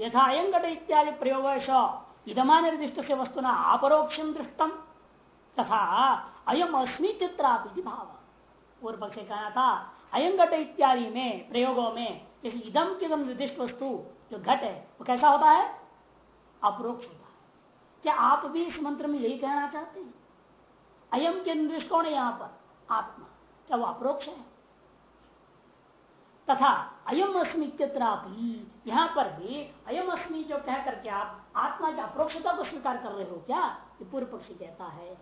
यथा अयम घट इत्यादि प्रयोग इदमा निर्दिष्ट से वस्तुना अपरोक्षम दृष्टम तथा अयम अस्मित्रापि भाव। पूर्व पक्ष कहना था अयम घट इत्यादि में, प्रयोगों में जैसे इदम की निर्दिष्ट वस्तु जो घट है, वो कैसा होता है? अपरोक्ष होता है। क्या आप भी इस मंत्र में यही कहना चाहते हैं? अयम के निर्दिष्ट कौन है यहाँ पर, आत्मा, क्या वो अप्रोक्ष है? तथा अयम अस्मी यहाँ पर भी अयम अस्मी जो कह करके आप आत्मा की अप्रोक्षता को स्वीकार कर रहे हो क्या? ये पूर्व पक्षी कहता है,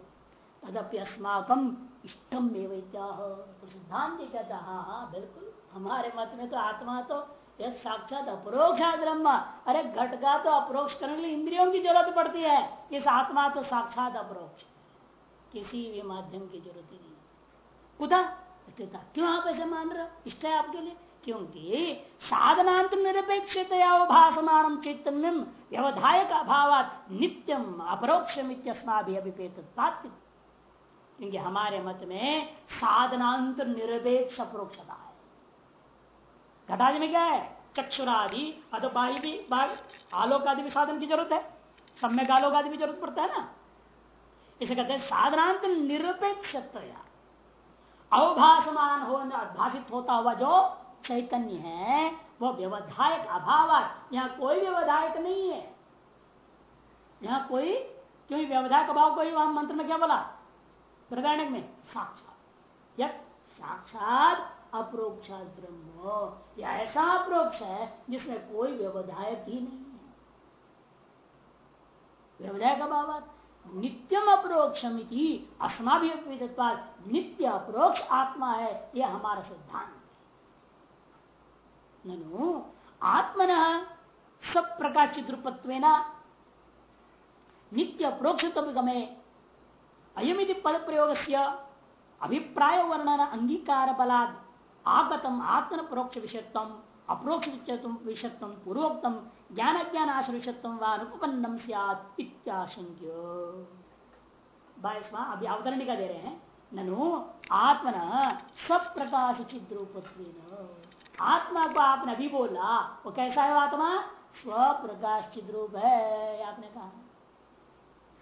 तदपि अस्माकम इष्टम तो सिद्धांत कहता हाँ हाँ बिल्कुल, हमारे मत में तो आत्मा तो यह साक्षात अप्रोक्ष ब्रह्म। अरे घट का तो अप्रोक्ष करने के लिए इंद्रियों की ज़रूरत पड़ती है। इस आत्मा तो साक्षात अप्रोक्ष किसी भी माध्यम की ज़रूरत ही नहीं। कुदा क्यों आप ऐसे मान रहे हो? इष्ट है आपके लिए? क्योंकि साधनांत निरपेक्ष भाषमान चैतन्यम व्यवधायक अभाव नित्यम अपरोक्षम अभिपेत क्योंकि हमारे मत में साधनांत निरपेक्ष अप्रोक्षता है। घटादि में क्या है? चक्षुरादि अतो बाही भी आलोक आदि भी साधन की ज़रूरत है। सम्यक आलोक आदि भी ज़रूरत पड़ता है ना? इसे कहते हैं साधनांत निरपेक्ष अवभाषमान हो भाषित होता हुआ जो चैतन्य है वो व्यवधायक अभाव यहाँ कोई व्यवधायक नहीं है। यहाँ कोई, क्योंकि व्यवधायक अभाव को ही वहाँ मंत्र में क्या बोला? प्रदान में साक्षात। यह साक्षात अप्रोक्षात ब्रह्म। या ऐसा अप्रोक्ष है जिसमें कोई व्यवधायक ही नहीं है। व्यवधायक अभाव नित्यम अप्रोक्षम अस्माभिपाद नित्य अप्रोक्ष आत्मा है। यह हमारा सिद्धांत ननु आत्मन सब प्रकाशित रूपत्व नित्य प्रोक्षमे अयमिति पद प्रयोग से अभिप्राय वर्णन अंगीकार बलाद आगतम आत्मन परोक्ष विषयत्व अप्रोक्ष विषयत्व पूर्वोक्तम ज्ञान ज्ञान आश्रविषत्व वनुपन्नम सियाशंक्य बाईसवा अभी अवतरण का दे रहे हैं। ननु, आत्मन सब प्रकाश चिद्रूपत्व आत्मा को आपने अभी बोला, वो कैसा है आत्मा? स्व प्रकाश चिद्रूप है, आपने कहा।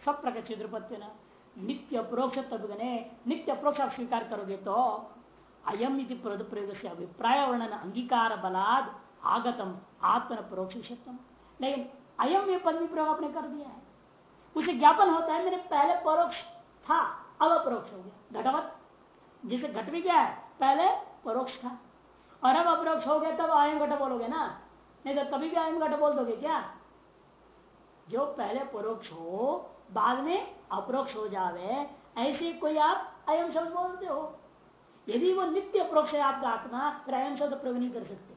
सब प्रकाश चिद्रूपत्व नित्य प्रोक्ष नित्य प्रोक्ष आप स्वीकार करोगे तो अयम प्रयोग से अभिप्राय वर्णन, अंगीकार बलाद, आगतम आत्म परोक्ष लेकिन अयम में पद प्रयोग आपने कर दिया है। उसे ज्ञापन होता है मेरे पहले परोक्ष था, अब अपरोक्ष हो गया। घटवत, जिसे घट भी गया है, पहले परोक्ष था। और अब अपरोक्ष हो गया तब आयम घट बोलोगे ना? नहीं तो कभी भी आयम घट बोल दोगे क्या? जो पहले परोक्ष हो, बाद में अप्रोक्ष हो जावे, ऐसे कोई आप अयम शब्द बोलते हो। यदि वो नित्य अप्रोक्ष है आपका आत्मा, फिर अयम शब्द प्रयोग नहीं कर सकते।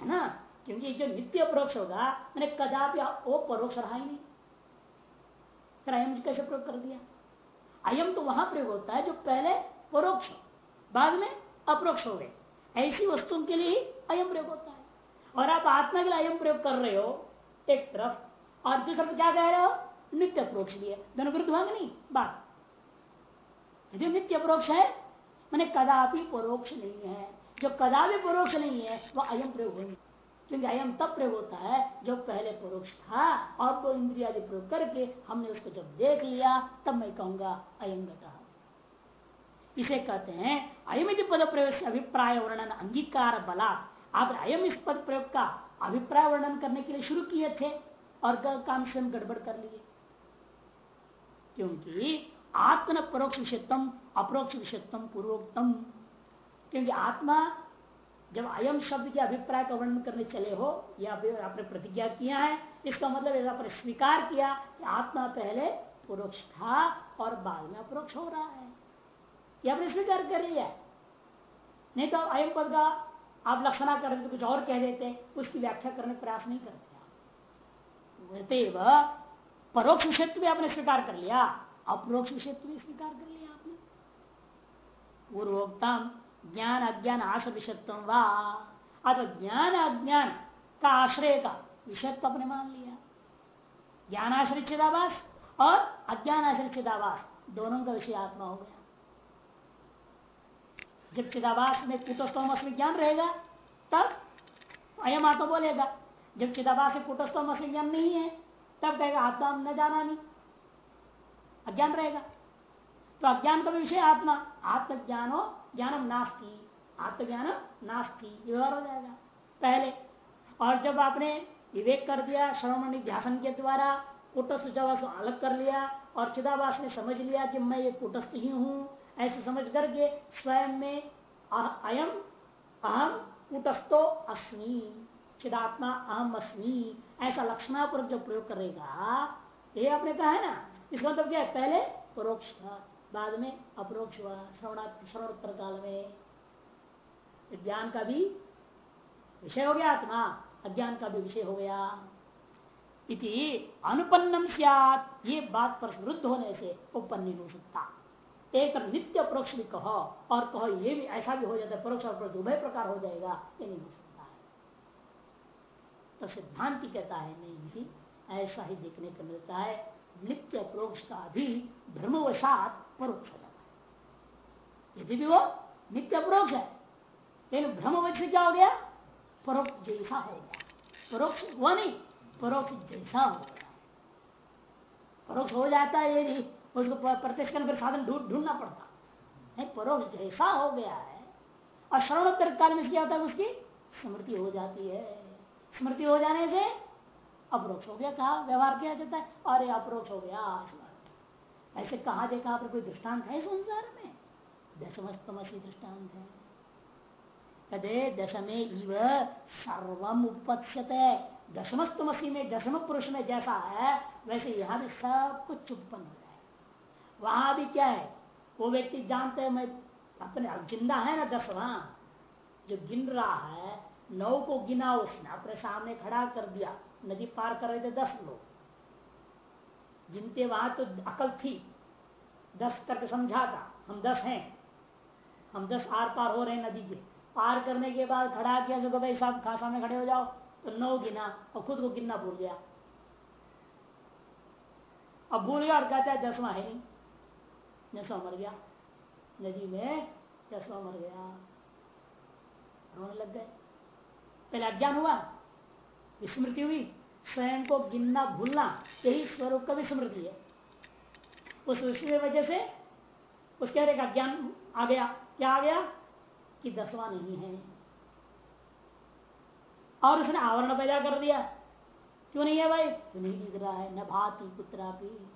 है ना? क्योंकि जो नित्य अप्रोक्ष होगा, मैंने कदापि वो परोक्ष रहा ही नहीं। फिर अयम कैसे प्रयोग कर दिया? अयम तो वहाँ प्रयोग होता है जो पहले परोक्ष बाद में अप्रोक्ष हो गए। ऐसी वस्तु के लिए ही अयम प्रयोग होता है। और आप आत्मा के लिए अयम प्रयोग कर रहे हो, एक तरफ़। और दूसरे तरफ़ क्या कह रहे हो? नित्य अप्रोक्ष लिए। दोनों विरुद्ध होंगे नहीं, बात। जो नित्य अप्रोक्ष है, मैंने कदापि परोक्ष नहीं है। जो कदापि परोक्ष नहीं है, वह अयम प्रयोग होंगे क्योंकि अयम तब प्रयोग होता है जो पहले परोक्ष था, और वो इंद्रिया प्रयोग करके हमने उसको जब देख लिया, तब मैं कहूँगा अयम घटा इसे कहते हैं अयमित पद प्रयोग से अभिप्राय वर्णन अंगीकार बला। आप अयम इस पद प्रयोग का अभिप्राय वर्णन करने के लिए शुरू किए थे और काम स्वयं गड़बड़ कर लिए। क्योंकि आत्मन परोक्ष विषयत्म अपरोक्ष विषयत्म पूर्वोक्तम। क्योंकि आत्मा जब अयम शब्द के अभिप्राय का वर्णन करने चले हो, या आपने प्रतिज्ञा किया है, इसका मतलब पर स्वीकार किया कि आत्मा पहले पुरुष था और बाद में अपरोक्ष हो रहा है। यह आपने स्वीकार कर लिया। नहीं तो अयम पद का आप लक्षणा कर देते कुछ और कह देते, उसकी व्याख्या करने प्रयास नहीं करते परोक्ष विषय भी आपने स्वीकार कर लिया, अप्रोक्ष विषय भी स्वीकार कर लिया आपने। पूर्वोक्तम ज्ञान अज्ञान आश विषयत्व अथवा ज्ञान अज्ञान का आश्रय का विषयत्व आपने मान लिया। ज्ञान आश्रित चिदावास और अज्ञान आश्रित चिदावास दोनों का विषय आत्मा हो गया। जब चिदावास में कुतस्तोमस में ज्ञान रहेगा, तब अयम आत्मा बोलेगा। जब चिदाभास में कुटस्थो मसी ज्ञान नहीं है, तब कहेगा, आत्मा न जाना नहीं। अज्ञान रहेगा। तो अज्ञान का विषय आत्मा। आत्मज्ञानो ज्ञानम नास्ती। आत्मज्ञान नास्ती। व्यवहार हो जाएगा। पहले। और जब आपने विवेक कर दिया श्रवण ध्यान के द्वारा, कुटस्थ चिदावास अलग कर लिया, और चिदावास ने समझ लिया कि मैं ये कुटस्थ ही हूँ ऐसे समझ करके स्वयं में अयम अहम उतस्तो अस्मी। चिदात्मा, अहम, अस्मी। ऐसा लक्षणापूर्वक जो प्रयोग करेगा, ये आपने कहा है ना, इसका मतलब क्या है? पहले परोक्ष था, बाद में अपरोक्ष हुआ श्रवणोत्तर काल में। ज्ञान का भी विषय हो गया, आत्मा। अज्ञान का भी विषय हो गया। इति अनुपन्नम सियात। ये बात पर वृद्ध होने से उपन्न हो सकता। एक नित्य परोक्ष भी कहो, और कहो, ये भी ऐसा भी हो जाता है, परोक्ष और परोक्ष उभय प्रकार हो जाएगा, ये नहीं हो सकता है। तो सिद्धांति कहता है, नहीं नहीं, ऐसा ही देखने को मिलता है, नित्य परोक्ष का भी भ्रमवशात परोक्ष हो जाता है। यदि भी वो नित्य परोक्ष है, लेकिन भ्रमवश से क्या हो गया? परोक्ष जैसा हो गया। परोक्ष वो नहीं, परोक्ष जैसा हो गया। परोक्ष हो जाता है ये नहीं उसको प्रत्यक्ष करने फिर साधन ढूंढना पड़ता। नहीं, परोक्ष जैसा हो गया है, और श्रवणोत्तर काल में क्या होता है उसकी स्मृति हो जाती है। स्मृति हो जाने से अप्रोक्ष हो गया, कहा व्यवहार किया जाता है ये अप्रोक्ष हो गया ऐसे कहा देखा पर कोई दृष्टांत है संसार में? दशमस्तमसी दृष्टांत है। कदे दशमे इव सर्वम उपत्स्यते दशमस्तमसी में दशम पुरुष में जैसा है, वैसे यहाँ भी सब कुछ उत्पन्न हो। वहाँ भी क्या है? वो व्यक्ति जानते हैं, मैं अपने ज़िंदा है ना दसवा। जो गिन रहा है, नौ को गिना उसने, अपने सामने खड़ा कर दिया। नदी पार कर रहे थे दस लोग। जिनके वहाँ तो अकल थी। दस करके समझा था, हम दस हैं। हम दस आर पार हो रहे हैं नदी के। पार करने के बाद खड़ा किया सको भाई साहब खासा में खड़े हो जाओ तो नौ गिना और खुद को गिनना भूल गया। अब भूल गया और कहता है दसवा है नहीं। दसवा मर गया। नदी में दसवा मर गया। रोने लग गए। पहले अज्ञान हुआ स्मृति हुई। स्वयं को गिनना भूलना, यही स्वरूप का भी स्मृति है। उस वजह से उसके एक अज्ञान आ गया। क्या आ गया? कि दसवा नहीं है। और उसने आवरण पैदा कर दिया। क्यों नहीं है भाई? तो नहीं दिख रहा है। न भाती पुत्रा भी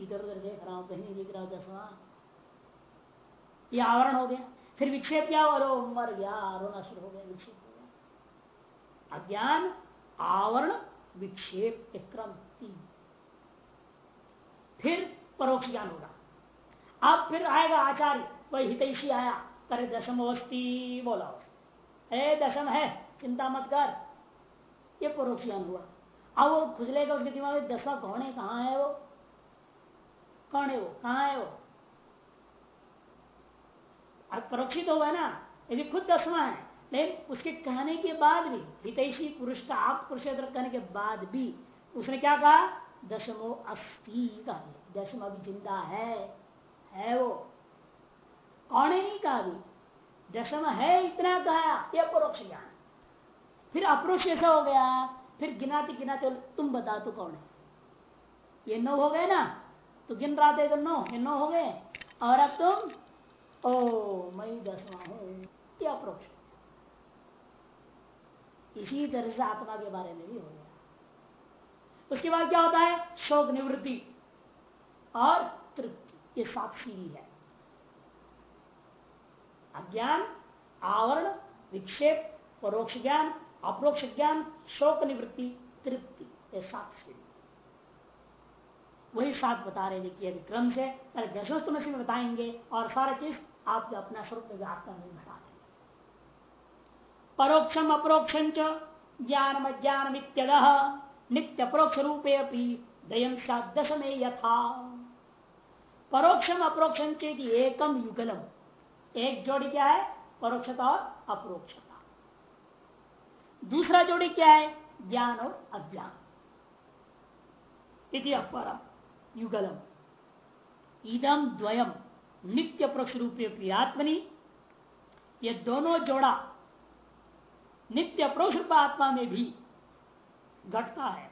इधर उधर देख रहा हूँ, कहीं नहीं दिख रहा हूँ दसवा ये आवरण हो गया। फिर विक्षेप क्या हो रो मर गया, रोना शुरू हो गया, विक्षेप हो गया। अज्ञान, आवरण, विक्षेप क्रम तीन। फिर परोक्ष ज्ञान होगा। अब फिर आएगा आचार्य, वही हितैषी आया। करे दशम वस्ती बोला ए, दशम है, चिंता मत कर। ये परोक्ष ज्ञान हुआ। अब वो खुजलेगा, उसके दिमाग में दसवा कौन है कहाँ है वो? कौन है वो? कहाँ है वो? परोक्षित तो हुआ ना यदि खुद दसवा है। लेकिन उसके कहने के बाद भी, हितैषी पुरुष का आप पुरुष कहने के बाद भी, उसने क्या कहा? दशमो अस्थि कहा। दशम अभी ज़िंदा है। है वो। कौन है नहीं कहा भी? दशम है इतना कहा यह परोक्ष ज्ञान फिर अप्रोक्ष ऐसा हो गया? फिर गिनाते गिनाते तुम बता तो कौन है? ये नौ हो गए ना? तो गिन रहा थे नौ, ये नौ हो गए। और अब तुम, ओ, मई दसवा हूँ। ये अप्रोक्ष इसी तरह से आत्मा के बारे में भी हो गया। उसके बाद क्या होता है? शोक निवृत्ति और तृप्ति, ये सात सीढ़ी है। अज्ञान, आवरण, विक्षेप, परोक्ष ज्ञान, अप्रोक्ष ज्ञान, शोक निवृत्ति, तृप्ति, ये सीढ़ी वही सात बता रहे देखिए क्रम से, पहले दशोस्तम में से बताएँगे, और सारा चीज़ आप अपना स्वरूप में आत्मा में घटा देंगे परोक्षम अप्रोक्षम ज्ञान ज्ञान इत्यद नित्य परोक्ष रूपे अपनी दयम दश में यथा। परोक्षम अप्रोक्षम चेत एकम युगलम। एक जोड़ी क्या है? परोक्षता और अप्रोक्षता। दूसरा जोड़ी क्या है? ज्ञान और अज्ञान। इति अपरम। युगलम। इदम द्वयम नित्य परोक्ष रूपे आत्मनि ये दोनों जोड़ा नित्य परोक्ष आत्मा में भी घटता है।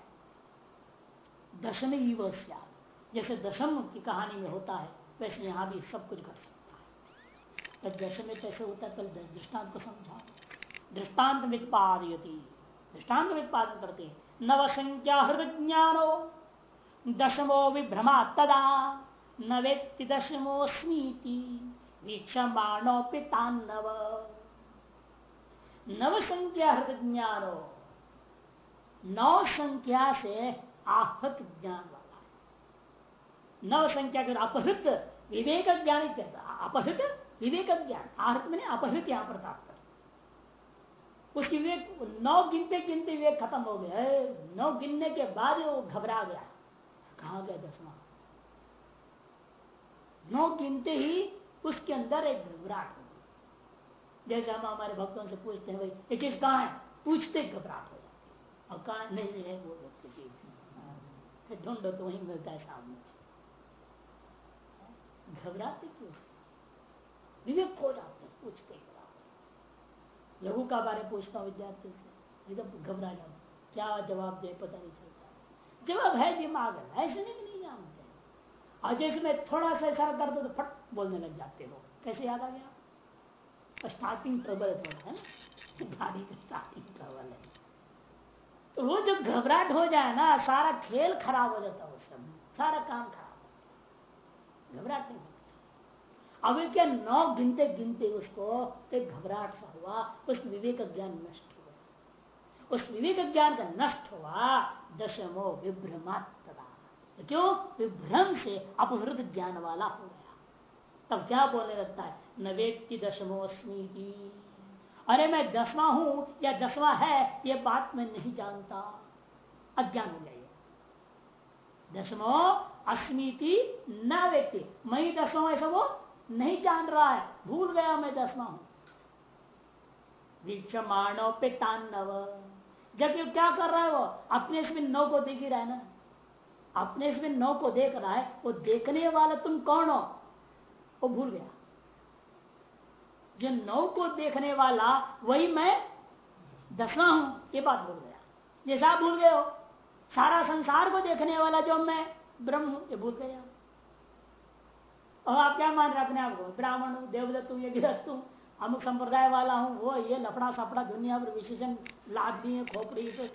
दशमी व जैसे दशम की कहानी में होता है, वैसे यहाँ भी सब कुछ घट सकता है। तो दशम में कैसे होता है, पहले दृष्टांत को समझा दृष्टांत वित्पादयती। दृष्टांत वित्पादन करते हैं। नव संख्या हृदय ज्ञानो दशमो विभ्रमा, तदा न व्यक्ति दशमोस्मीति वीक्षमाणो पितान्नव नव संख्या हृदय ज्ञानो नौ संख्या से आहत ज्ञान वाला है। नव संख्या के अपहृत विवेक ज्ञान अपहृत विवेक ज्ञान, आहृत मैंने अपहृत यहाँ पर तात्पर्य उसकी विवेक, नौ गिनते गिनते विवेक खत्म हो गया नौ गिनने के बाद वो घबरा गया कहा गया दसवा। नौ गिनते ही उसके अंदर एक घबराहट हो गई जैसे हम हमारे भक्तों से पूछते हैं, भाई ये चीज़ कहाँ है पूछते घबराहट हो जाती और कहा नहीं है वो व्यक्ति ढूंढो तो वही मिलता है सामने। घबराते क्यों? विवेक खो जाते हैं, पूछते लघु का बारे पूछता हूँ विद्यार्थी से, एकदम घबरा जाओ। क्या जवाब दे, पता नहीं चलता। जवाब है दिमाग है ऐसे नहीं नहीं जानते। और जैसे मैं थोड़ा सा इशारा कर दो तो फट बोलने लग जाते हो कैसे याद आ गया? स्टार्टिंग ट्रबल थोड़ा, है गाड़ी का स्टार्टिंग ट्रबल है। तो वो जब घबराहट हो जाए ना, सारा खेल खराब हो जाता है उस समय। सारा काम खराब घबराहट नहीं अब क्या नौ गिनते गिनते उसको तो घबराहट सा हुआ, उस विवेक ज्ञान नष्ट हुआ। उस विवेक ज्ञान का नष्ट हुआ दशमो विभ्रमात क्यों? विभ्रम से अपहृत ज्ञान वाला हो गया। तब क्या बोलने लगता है? न व्यक्ति दशमोस्मी अरे मैं दसवा हूँ या दसवा है, ये बात मैं नहीं जानता। अज्ञान हो गया दसमो अस्मीति न व्यक्ति मैं दसवां ऐसा वो नहीं जान रहा है। भूल गया मैं दसवा हूँ। वीक्षमाणो पे तान्नव। जब ये क्या कर रहा है वो? अपने इसमें नौ को देख ही रहा है ना? अपने इसमें नौ को देख रहा है, वो देखने वाला तुम कौन हो? वो भूल गया। जो नौ को देखने वाला, वही मैं दसवा हूँ, ये बात भूल गया। जैसा भूल गए हो? सारा संसार को देखने वाला जो मैं ब्रह्म हूँ, ये भूल गया। और आप क्या मान रहे अपने आप को? ब्राह्मण हूँ, देवदत्त हूँ, यज्ञदत्त हूँ अमुक संप्रदाय वाला हूँ, वो ये लफड़ा सपड़ा दुनिया भर विशेषण लाद दिए, खोपड़ी पे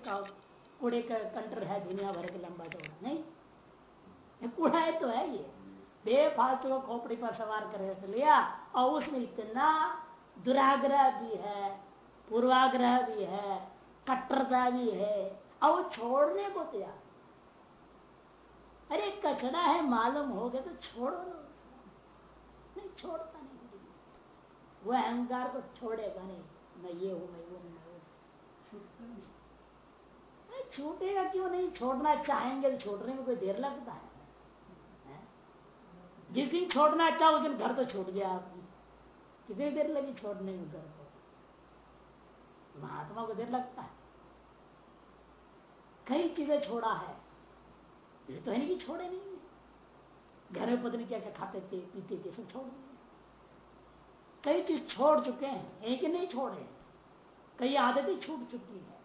कूड़े का कंटर है, दुनिया भर के लंबा चौड़ा, नहीं? कूड़ा है तो है ये। बेफालतू को खोपड़ी पर सवार कर लिया। और उसमें इतना दुराग्रह भी है, पूर्वाग्रह भी है, कट्टरता भी है, और वो छोड़ने को तैयार। अरे कचरा है, मालूम हो गया तो छोड़ो नहीं, छोड़ता नहीं। वो अहंकार को छोड़ेगा नहीं। मैं ये हूँ मैं वो नहीं छूटेगा क्यों नहीं? छोड़ना चाहेंगे तो छोड़ने में कोई देर लगता है, जिस दिन छोड़ना चाहो उस दिन घर तो छूट गया आपकी। कितनी देर लगी छोड़ने में घर को? महात्मा को देर लगता है। कई चीज़ें छोड़ा है। ये तो है नहीं कि छोड़े नहीं घर में पत्नी क्या क्या खाते थे पीते थे सब छोड़ दिए। कई चीज़ छोड़ चुके हैं, एक नहीं छोड़े कई आदतें छूट चुकी है।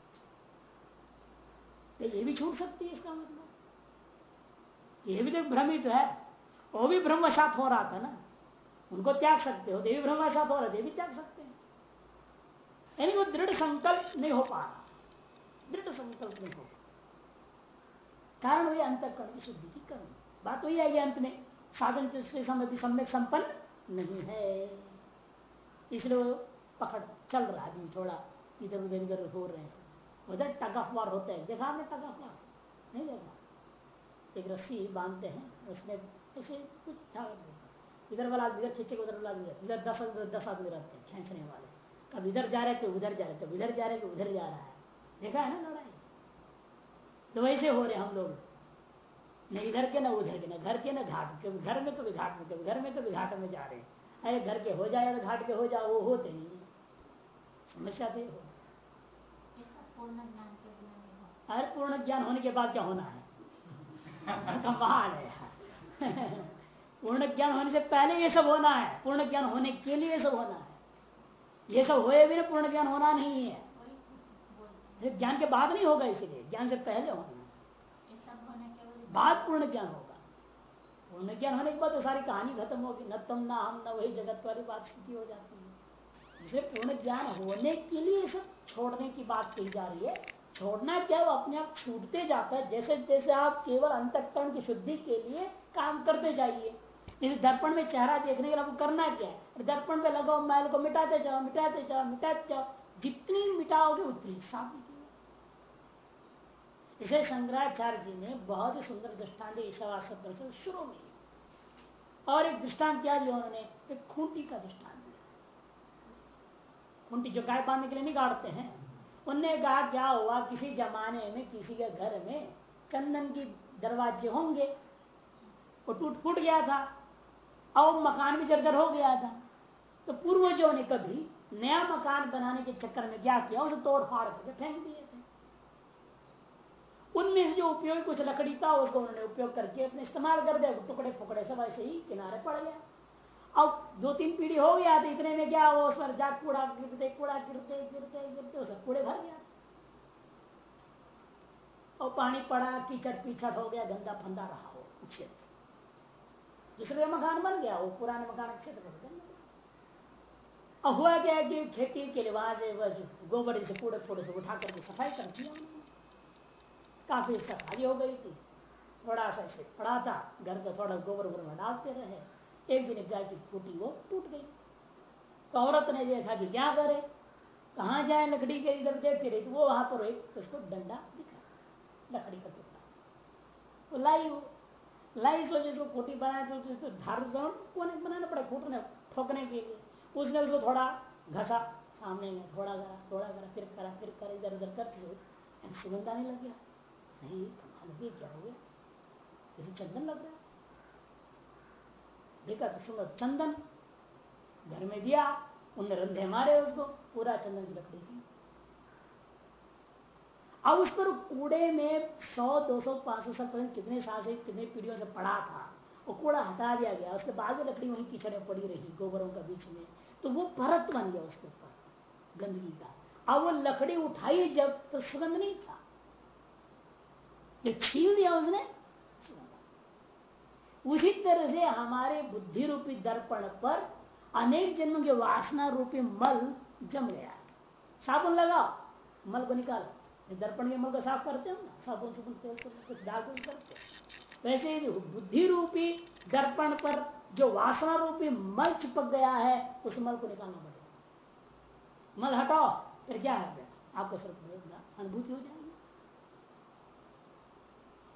तो ये भी छूट सकती है इसका मतलब। ये भी तो भ्रमित है। वो भी ब्रह्मशात हो रहा था ना। उनको त्याग सकते हो देवी ब्रह्मशात हो रहा देवी त्याग सकते हैं। यानी वो दृढ़ संकल्प नहीं हो पा रहा। दृढ़ संकल्प नहीं हो कारण वही अंत कर्ण की शुद्धि की कर्म बात वही आएगी अंत में। साधन से सम्यक संपन्न नहीं है। इसलिए वो पकड़, चल रहा है थोड़ा, इधर उधर इधर हो रहे हैं। उधर टग ऑफ़ वार होते हैं, देखा आपने टग ऑफ़ वार नहीं देखा? एक रस्सी बांधते हैं, उसमें ऐसे कुछ इधर वाला इधर खींचे, उधर वाला इधर दस दस आदमी रहते हैं, खींचने वाले। कब इधर जा रहे थे उधर जा रहे थे इधर जा रहे थे उधर जा रहा है। देखा है ना लड़ाई? तो वैसे हो रहे हम लोग। न इधर के, न उधर के, ना घर के, ना घाट के, घर में कभी घाट में, कभी घर में कभी घाट में जा रहे हैं। अरे घर के हो जाए घाट के हो जाओ वो होते नहीं समस्या तो हो। अरे पूर्ण ज्ञान होने के बाद क्या होना है? कमाल है पूर्ण ज्ञान होने से पहले ये सब होना है। पूर्ण ज्ञान होने के लिए ये सब होना है। ये सब होए भी ना पूर्ण ज्ञान होना नहीं है। ज्ञान के बाद नहीं होगा इसीलिए। ज्ञान से पहले होना है। बाद पूर्ण ज्ञान होगा। पूर्ण ज्ञान होने के बाद तो सारी कहानी खत्म होगी। न तुम, ना हम, न वही जगत वाली बात स्थिति हो जाती है। जिसे पूर्ण ज्ञान होने के लिए सब छोड़ने की बात कही जा रही है। छोड़ना क्या वो अपने आप छूटते जाता है। जैसे जैसे आप केवल अंतकरण की शुद्धि के लिए काम करते जाइए। जैसे दर्पण में चेहरा देखने के लिए आपको करना क्या है? दर्पण पे लगाओ, मैल को मिटाते जाओ मिटाते जाओ मिटाते जाओ। जितनी मिटाओगे उतनी साफ़ इसे शंकराचार्य जी ने बहुत ही सुंदर दृष्टांत ईशावास शुरू में और एक दृष्टांत क्या दिया उन्होंने, एक खूंटी का दृष्टांत दिया। खूंटी जो गाय बांधने के लिए नहीं गाड़ते हैं, उनने कहा, क्या हुआ? किसी जमाने में, किसी के घर में चंदन की दरवाजे होंगे, वो टूट फूट गया था और मकान भी जर्जर हो गया था। तो पूर्वजों ने कभी नया मकान बनाने के चक्कर में क्या किया? उसे तोड़ फाड़ करके फेंक दिए थे। उनमें से जो उपयोग, कुछ लकड़ी था उसको उन्होंने उपयोग करके अपने इस्तेमाल कर दिया। टुकड़े फुकड़े सब ऐसे ही किनारे पड़ गया अब दो तीन पीढ़ी हो गया तो इतने में क्या वो उस पर जा कूड़ा गिरते कूड़ा गिरते गिरते गिरते उस कूड़े भर गया। और पानी पड़ा, कीचड़ पीछड़ हो गया, गंदा फंदा रहा हो क्षेत्र। दूसरे मकान बन गया, वो पुराने मकान क्षेत्र बन अब हुआ क्या कि खेती के लिए वहाँ से गोबर से कूड़े कूड़े से उठा करके सफ़ाई कर दिया। काफ़ी सफ़ाई हो गई थी। थोड़ा सा ऐसे पड़ा था घर का थोड़ा गोबर गोबर डालते रहे। एक दिन गाय की फूटी वो टूट गई। तो औरत ने देखा कि क्या करे? कहा जाए लकड़ी के इधर देखती रही? तो वो वहाँ पर एक उसको डंडा दिखा लकड़ी का टुकड़ा। तो लाई लाई सोचे तो फूटी बनाए तो, तो धार कोने बनाना पड़ा फूटने ठोकने के लिए। उसने उसको थोड़ा घसा सामने में थोड़ा करा थोड़ा करा फिर करा फिर करा इधर उधर करते सुगंध आने लग गया। नहीं कमाल हो क्या जैसे चंदन लग रहा देखा तो सुंदर चंदन घर में दिया, उनने रंधे मारे उसको, पूरा चंदन की लकड़ी की अब उस पर कूड़े में सौ, दो सौ, पाँच सौ साल कितने साल से, कितने पीढ़ियों से पड़ा था, वो कूड़ा हटा दिया गया। उसके बाद में लकड़ी वहीं किचड़े पड़ी रही, गोबरों का बीच में। तो वो परत बन गया उसके ऊपर, गंदगी का। अब वो लकड़ी उठाई जब तो सुगंध नहीं था। ये छील दिया उसने। उसी तरह से हमारे बुद्धि रूपी दर्पण पर अनेक जन्मों के वासना रूपी मल जम गया। साबुन लगाओ, मल को निकालो। दर्पण के मल को साफ़ करते हो ना, साबुन सुबुन तेल कुछ दाग करते वैसे बुद्धि रूपी दर्पण पर जो वासना रूपी मल चिपक गया है, उस मल को निकालना पड़ेगा। मल हटाओ, फिर क्या है? आपको सिर्फ़ अनुभूति हो जाएगी।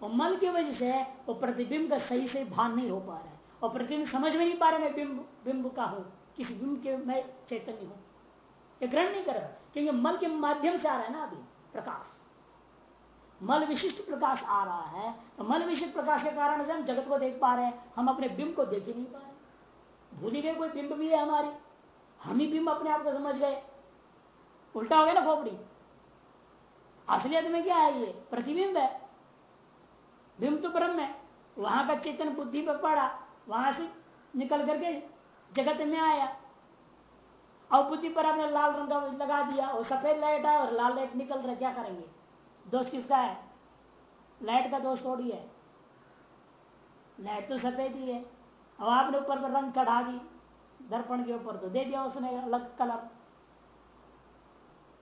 और मल की वजह से वो प्रतिबिंब का सही से भान नहीं हो पा रहा है। और प्रतिबिंब समझ में नहीं पा रहा मैं बिंब बिंब का हूँ, किसी बिंब के मैं चैतन्य हूँ। ये ग्रहण नहीं कर रहा, क्योंकि मल के माध्यम से आ रहा है ना अभी, प्रकाश। मल विशिष्ट प्रकाश आ रहा है तो मल विशिष्ट प्रकाश के कारण से हम जगत को देख पा रहे हैं, हम अपने बिंब को देख ही नहीं पा रहे भूल ही गए, कोई बिंब भी है हमारी। हम ही बिंब अपने आप को समझ गए। उल्टा हो गया ना खोपड़ी। असलियत में क्या है ये? प्रतिबिंब है। बिंब तो ब्रह्म है। वहाँ का चेतन बुद्धि पर पड़ा। वहाँ से निकल करके जगत में आया। और बुद्धि पर आपने लाल रंग लगा दिया और सफ़ेद लाइट आया और लाल लाइट निकल रहा क्या करेंगे? दोष किसका है? लाइट का दोष थोड़ी है। लाइट तो सफ़ेद ही है। अब आपने ऊपर पर रंग चढ़ा दी। दर्पण के ऊपर तो दे दिया उसने अलग कलर।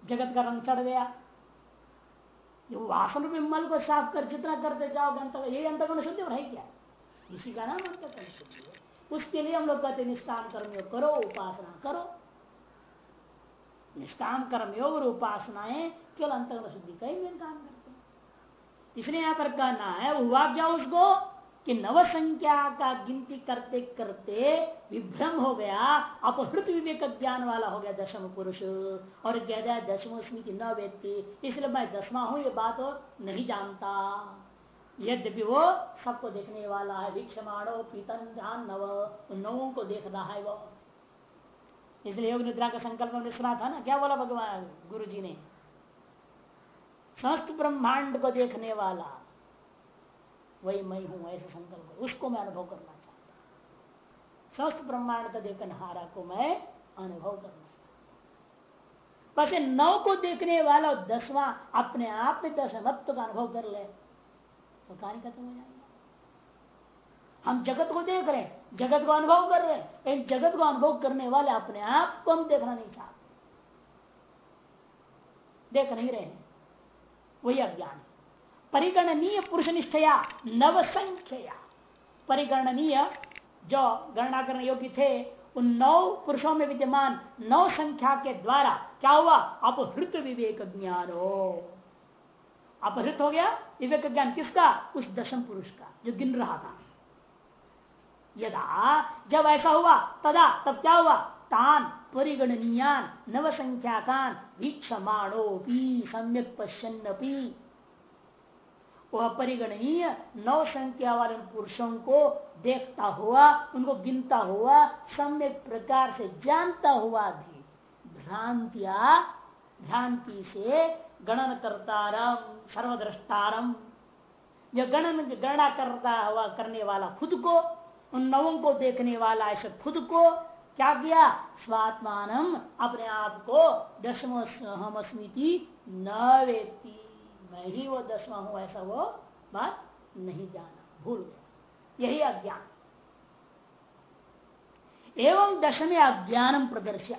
जगत का रंग चढ़ गया। वासन में मल को साफ़ कर जितना करते जाओगे अंत यही अंतगुण शुद्धि और है क्या? इसी का नाम अंतगुण शुद्धि है। उसके लिए हम लोग कहते निष्काम कर्म करो, उपासना करो। निष्काम कर्मयोग और उपासनाएँ केवल अंतगुण शुद्धि का ही मेन काम करते इसलिए यहाँ पर कहना है हुआ क्या उसको? कि नव संख्या का गिनती करते करते विभ्रम हो गया, अपहृत विवेक ज्ञान वाला हो गया दशम पुरुष। और कह जाए दशम स्मृति न व्यक्ति, इसलिए मैं दसवा हूँ, ये बात नहीं जानता। यद्यपि वो सबको देखने वाला है, वीक्षमाणो पीतन ध्यान नव उन नवों को देख रहा है वो। इसलिए योग निद्रा का संकल्प हमने सुना था ना, क्या बोला भगवान गुरु जी ने? समस्त ब्रह्मांड को देखने वाला। वही मैं हूँ, ऐसे संकल्प उसको मैं अनुभव करना चाहता समस्त ब्रह्मांड का देखन हारा को मैं अनुभव करना चाहता बस नौ को देखने वाला दसवां अपने आप में दस मत्व का अनुभव कर ले तो कहानी खत्म हो जाएगी। हम जगत को देख रहे हैं, जगत को अनुभव कर रहे हैं, लेकिन जगत को अनुभव करने वाले अपने आप को हम देखना नहीं चाहते। देख नहीं रहे हैं, वही अज्ञान परिगणनीय पुरुष निष्ठया नव संख्या परिगणनीय जो गणना करने योग्य थे, उन नौ पुरुषों में विद्यमान नौ संख्या के द्वारा क्या हुआ? अपहृत विवेक ज्ञान। हो अपहृत हो गया विवेक ज्ञान किसका? उस दशम पुरुष का, जो गिन रहा था। यदा जब ऐसा हुआ, तदा तब क्या हुआ? तान परिगणनीयान नव संख्या संख्याकान वीक्षमाणो भी सम्यक पश्यन्नपी। वह परिगणनीय नौ संख्या वाले पुरुषों को देखता हुआ, उनको गिनता हुआ, सम्यक प्रकार से जानता हुआ भी भ्रांतिया, भ्रांति से गणन करतारम, सर्वद्रष्टारम। जो गणन, गणना करता हुआ करने वाला खुद को, उन नवों को देखने वाला ऐसे खुद को, क्या किया? स्वात्मान अपने आप को दशम हम अस्मृति न व्यक्ति मैं ही वो दसवा हूँ, ऐसा वो बात नहीं जाना, भूल गया। यही अज्ञान। एवं दशमी अज्ञानम प्रदर्श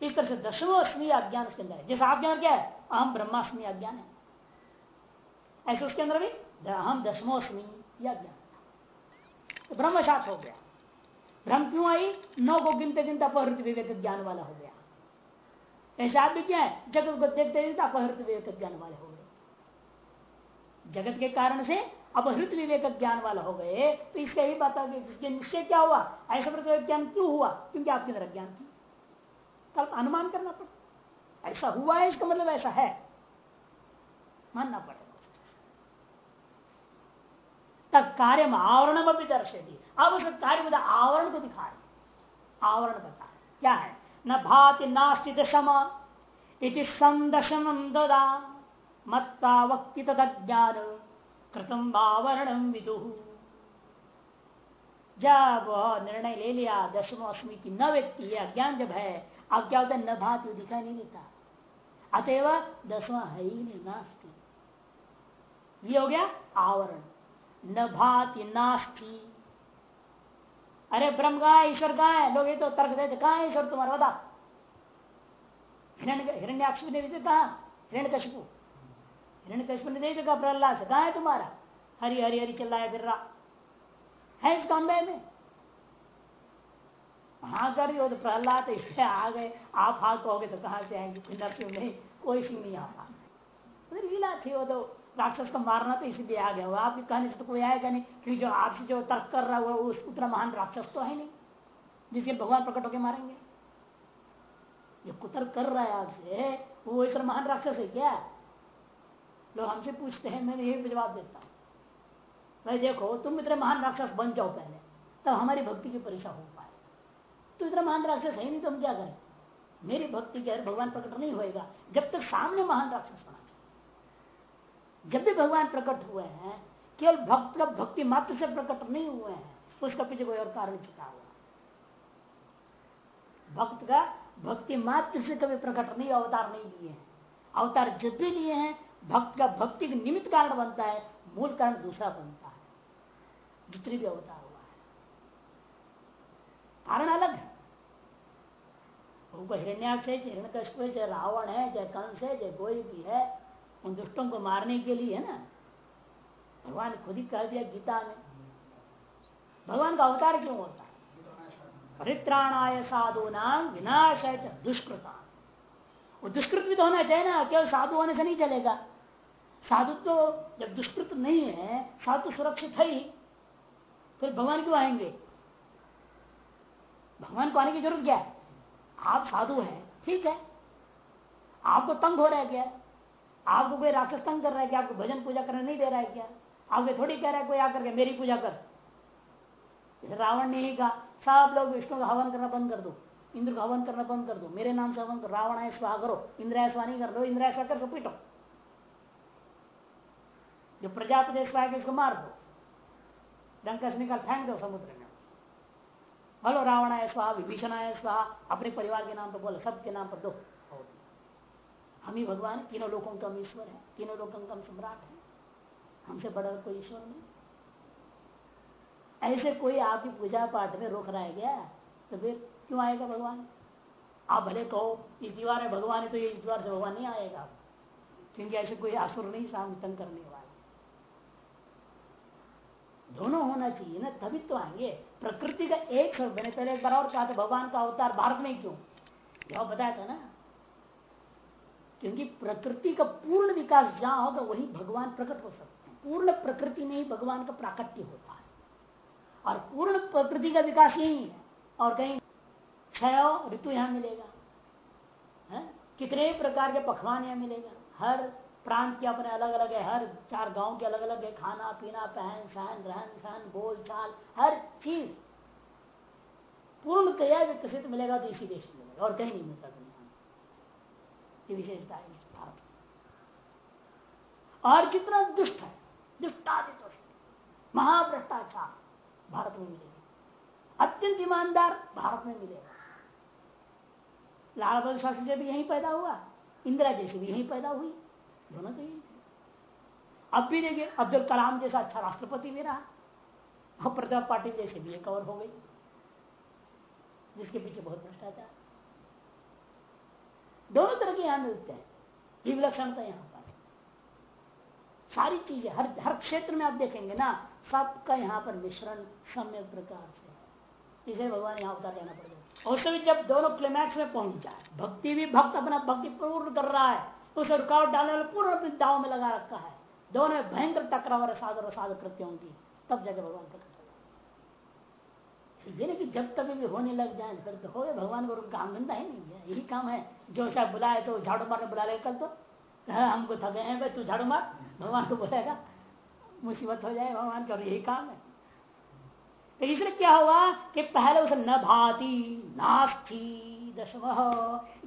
इस तरह से दशमो अस्मी अज्ञान उसके अंदर है। जैसा अज्ञान क्या है? अहम ब्रह्मास्मी अज्ञान है। ऐसे उसके अंदर भी अहम दशमोस्मी यह अज्ञान तो ब्रह्म सात हो गया। भ्रम क्यों आई? नौ को गिनते गिनते अपहृत विवेक ज्ञान वाला हो गया। ऐसा आप भी क्या है? जगत को देखते देखते अपहृत विवेक ज्ञान वाले हो जगत के कारण से अपहृत विवेक ज्ञान वाला हो गए तो इसका यही बात निश्चय क्या हुआ? ऐसा प्रकार ज्ञान क्यों हुआ? क्योंकि आपके अंदर ज्ञान थी। कल अनुमान करना पड़ता ऐसा हुआ है, इसका मतलब ऐसा है। मानना पड़ेगा। तब कार्य में आवरण भी दर्शेगी अब उस कार्य में आवरण को दिखा रहे आवरण बता क्या है? न भाति नास्ति दशम। इति संदशम ददा मत्ता वक्ति तज्ञान कृतम आवरण विदु। जब निर्णय ले लिया दशम अस्मी की न व्यक्ति है अज्ञान जब है अब क्या होता है न भाति दिखाई नहीं देता। अतएव दसवां है ही नहीं, नास्ती। ये हो गया आवरण। न भाति नास्ती। अरे ब्रह्म कहा ईश्वर कहा है, लोग ये तो तर्क देते, कहा है ईश्वर तुम्हारा? बता। हिरण्य हिरण्याक्ष ने भी कहा हिरण्य कशपू हिरण्य कशपू ने दे कहा प्रहलाद से कहा है तुम्हारा? हरी हरी हरी चल रहा फिर रहा। है इस कम्बे में? हाँ कर तो प्रहलाद इससे आ गए। आप हाँ कहोगे तो कहाँ से आएँगे? नरसिंह नहीं? कोई सिंह नहीं आता लीला थी वो तो। राक्षस को मारना तो इसीलिए आ गया। आपकी कहने से तो कोई आएगा नहीं। क्योंकि जो आपसे जो तर्क कर रहा है वो उतना महान राक्षस तो है नहीं जिसके भगवान प्रकट होकर मारेंगे। जो कुतर्क कर रहा है आपसे। वो इतना महान राक्षस है क्या? लोग हमसे पूछते हैं, मैं यही जवाब देता हूँ। भाई देखो, तुम इतने महान राक्षस बन जाओ पहले, तब हमारी भक्ति की परीक्षा हो पाए तो इतना महान राक्षस है नहीं तो हम क्या करें? मेरी भक्ति के भगवान प्रकट नहीं होएगा, जब तक सामने महान राक्षस चाहिए जब भी भगवान प्रकट हुए हैं, केवल भक्त भक्ति मात्र से प्रकट नहीं हुए हैं, उसका पीछे कोई और कारण छुटा हुआ। भक्त का, भक्ति मात्र से कभी प्रकट नहीं, अवतार नहीं लिए हैं। अवतार जब भी लिए हैं भक्त का भक्ति का निमित्त कारण बनता है, मूल कारण दूसरा बनता है। जितने भी अवतार हुआ है। कारण अलग है। उनको हिरण्याक्ष है, चाहे हिरण्यकश्यप है, चाहे रावण है, चाहे कंस है, चाहे कोई भी है, उन दुष्टों को मारने के लिए है ना। भगवान खुद ही कह दिया गीता में। भगवान का अवतार क्यों होता है? परित्राणाय साधु नाम विनाश दुष्कृता। वो दुष्कृत भी तो होना चाहिए ना, केवल साधु होने से नहीं चलेगा। साधु तो जब दुष्कृत नहीं है, साधु सुरक्षित है ही। फिर भगवान क्यों आएँगे? भगवान को आने की ज़रूरत क्या है? आप साधु हैं, ठीक है? आपको तंग हो रहा है क्या? आपको कोई राक्षस तंग कर रहा है क्या? आपको भजन पूजा करने नहीं दे रहा है क्या? आपको थोड़ी कह रहा है, कोई आकर के मेरी पूजा कर। रावण ने ही कहा, सब लोग विष्णु का हवन करना बंद कर दो, इंद्र का हवन करना बंद कर दो, मेरे नाम से हवन करो, रावण स्वाहा करो, इंद्र नहीं कर दो, इंद्र स्वाहा कर पीटो। जो प्रजापति स्वाहा के उसको मार दो डंकस निकाल फेंक दो समुद्र में। बोलो रावण आय, स्वाहा, विभीषण आय, स्वाहा, अपने परिवार के नाम पर बोलो, सबके नाम पर दो। हम ही भगवान, तीनों लोगों का हम ईश्वर है, तीनों लोगों का हम सम्राट है, हमसे बड़ा कोई ईश्वर नहीं। ऐसे कोई आपकी पूजा पाठ में रोक रहा है क्या? तो फिर क्यों आएगा भगवान? आप भले कहो, इस दीवार है भगवान है तो ये इस दीवार से भगवान नहीं आएगा। क्योंकि ऐसे कोई आसुर नहीं तंग करने वाला दोनों होना चाहिए ना, तभी तो आएँगे। प्रकृति का एक मैंने पहले एक बार और कहा था, भगवान का अवतार भारत में क्यों? यह बताया था ना। क्योंकि प्रकृति का पूर्ण विकास जहाँ होगा, वही भगवान प्रकट हो सकते हैं। पूर्ण प्रकृति में ही भगवान का प्राकट्य होता है। और पूर्ण प्रकृति का विकास यही है। और कहीं क्षय ऋतु यहाँ मिलेगा। है? कितने प्रकार के पकवान यहाँ मिलेगा? हर प्रांत के अपने अलग अलग है, हर चार गाँव के अलग अलग है, खाना, पीना, पहन, सहन, रहन सहन बोल चाल हर चीज़। पूर्ण तैयार विकसित मिलेगा तो इसी देश में मिलेगा, और कहीं नहीं मिलता दुनिया में। विशेषता है इस भारत और जितना दुष्ट है दुष्टादि दुष्ट महाभ्रष्टाचार भारत में मिलेगा। अत्यंत ईमानदार भारत में मिलेगा। लाल बहादुर शास्त्री जब यहीं पैदा हुआ, इंदिरा जैसे भी यहीं पैदा हुई। तो यही अब भी देखिए अब्दुल कलाम जैसा अच्छा राष्ट्रपति भी रहा, और प्रतिभा पाटिल जैसे भी कवर हो गई, जिसके पीछे बहुत भ्रष्टाचार। दोनों तरह के यहाँ मिलते हैं। विलक्षणता यहाँ पर। सारी चीज़ें, हर हर क्षेत्र में आप देखेंगे ना, सबका यहाँ पर मिश्रण सम्य प्रकार से इसे भगवान यहाँ उतार लेना पड़ेगा। भी जब दोनों क्लेमैक्स में पहुँच जाए, भक्ति भी भक्त अपना भक्ति पूर्ण कर रहा है उसे रुकावट डालने वाले पूर्ण अपने दाव में लगा रखा है। दोनों में भयंकर टकराव रसाद और रसाद कृत्यों की तब जगह भगवान प्रकट होगा। कि जब तक भी होने लग जाए, फिर तो हो गए भगवान को काम धंधा ही नहीं। है यही काम है। जो शायद बुलाए तो झाड़ू मारने बुला ले कल तो। हमको थके हैं, भाई, तू झाड़ू मार। भगवान को बुलाएगा। मुसीबत हो जाए भगवान का यही काम है। तो इसलिए क्या हुआ कि पहले उसे न भाती नास्थी दशम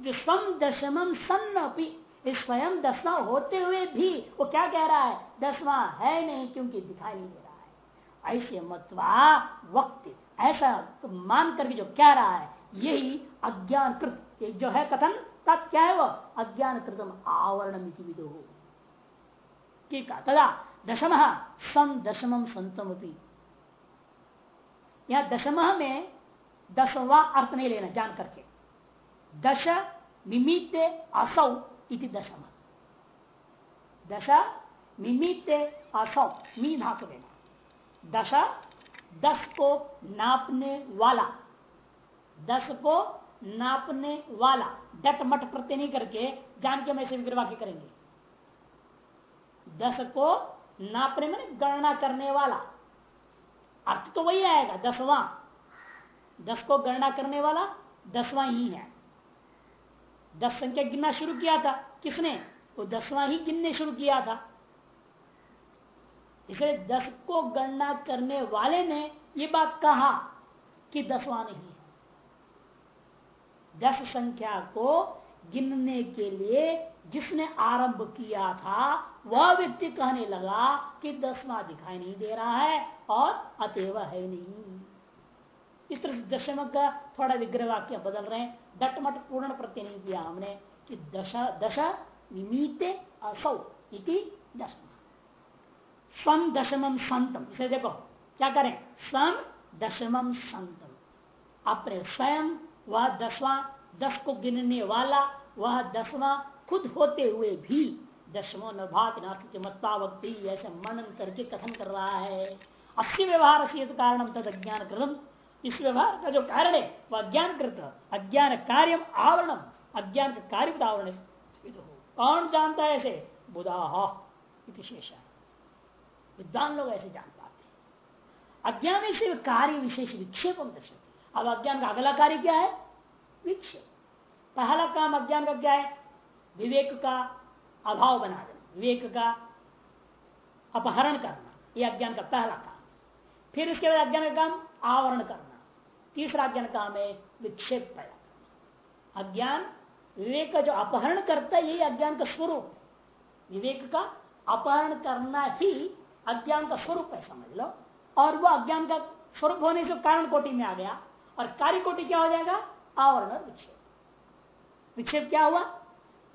स्वम दशमम सन्नपी स्वयं दसवा होते हुए भी वो क्या कह रहा है? दसवा है नहीं क्योंकि दिखाई नहीं दे रहा है। ऐसे मतवा वक्त, ऐसा तो मान करके जो कह रहा है, यही अज्ञान कृत जो है कथन तब क्या है वो? अज्ञान कृतम आवरण विदो। ठीक है तदा दशम सम दशम संतम यहाँ दशम में दसवा अर्थ नहीं लेना, जान करके। दश निमित्त असौ इति दशम। दश निमित्त असौ मी धातु देना। दश दस को नापने वाला। दस को नापने वाला। डट मट प्रत्यय नहीं करके जान के मैं विग्रह करेंगे। दस को नापने में गणना करने वाला। अर्थ तो वही आएगा, दसवां। दस को गणना करने वाला, दसवां ही है। दस संख्या गिनना शुरू किया था। किसने? वो दसवां ही गिनने शुरू किया था। इसलिए दस को गणना करने वाले ने ये बात कहा कि दसवां नहीं है। दस संख्या को गिनने के लिए जिसने आरंभ किया था, वह व्यक्ति कहने लगा कि दसवा दिखाई नहीं दे रहा है और अतएव है नहीं। इस तरह दशम का थोड़ा विग्रह वाक्य बदल रहे हैं। डटमट पूर्ण प्रत्यय नहीं किया हमने कि दश दश निमित असौ इति दशम। स्वम दशमम संतम। इसे देखो, क्या करें? स्वम दशमम संतम। अपने स्वयं वह दसवां दस को गिनने वाला वह दसवां खुद होते हुए भी दशमो न भात मत्ता भक्ति ऐसे मनन करके कथन कर रहा है। अस्य व्यवहार से कारण तद अज्ञान कृतम इस व्यवहार का जो कारण है, वह अज्ञान कृत अज्ञान कार्य आवरण अज्ञान का कार्य आवरण कौन जानता है ऐसे बुधा विशेष विद्वान लोग ऐसे जान पाते अज्ञान से कार्य विशेष विक्षेप अब अज्ञान का अगला कार्य क्या है? विक्षेप। पहला काम अज्ञान का क्या है? विवेक का अभाव बना देना। विवेक का अपहरण करना। यह अज्ञान का पहला काम। फिर उसके बाद अज्ञान का काम आवरण करना। तीसरा अज्ञान काम है विक्षेप पैदा अज्ञान, विवेक का जो अपहरण करता है, यही अज्ञान का स्वरूप। विवेक का अपहरण करना ही अज्ञान का स्वरूप है, समझ लो। और वो अज्ञान का स्वरूप होने से कारण कोटि में आ गया। और कार्य कोटि क्या हो जाएगा? आवरण और विक्षेप। विक्षेप क्या हुआ?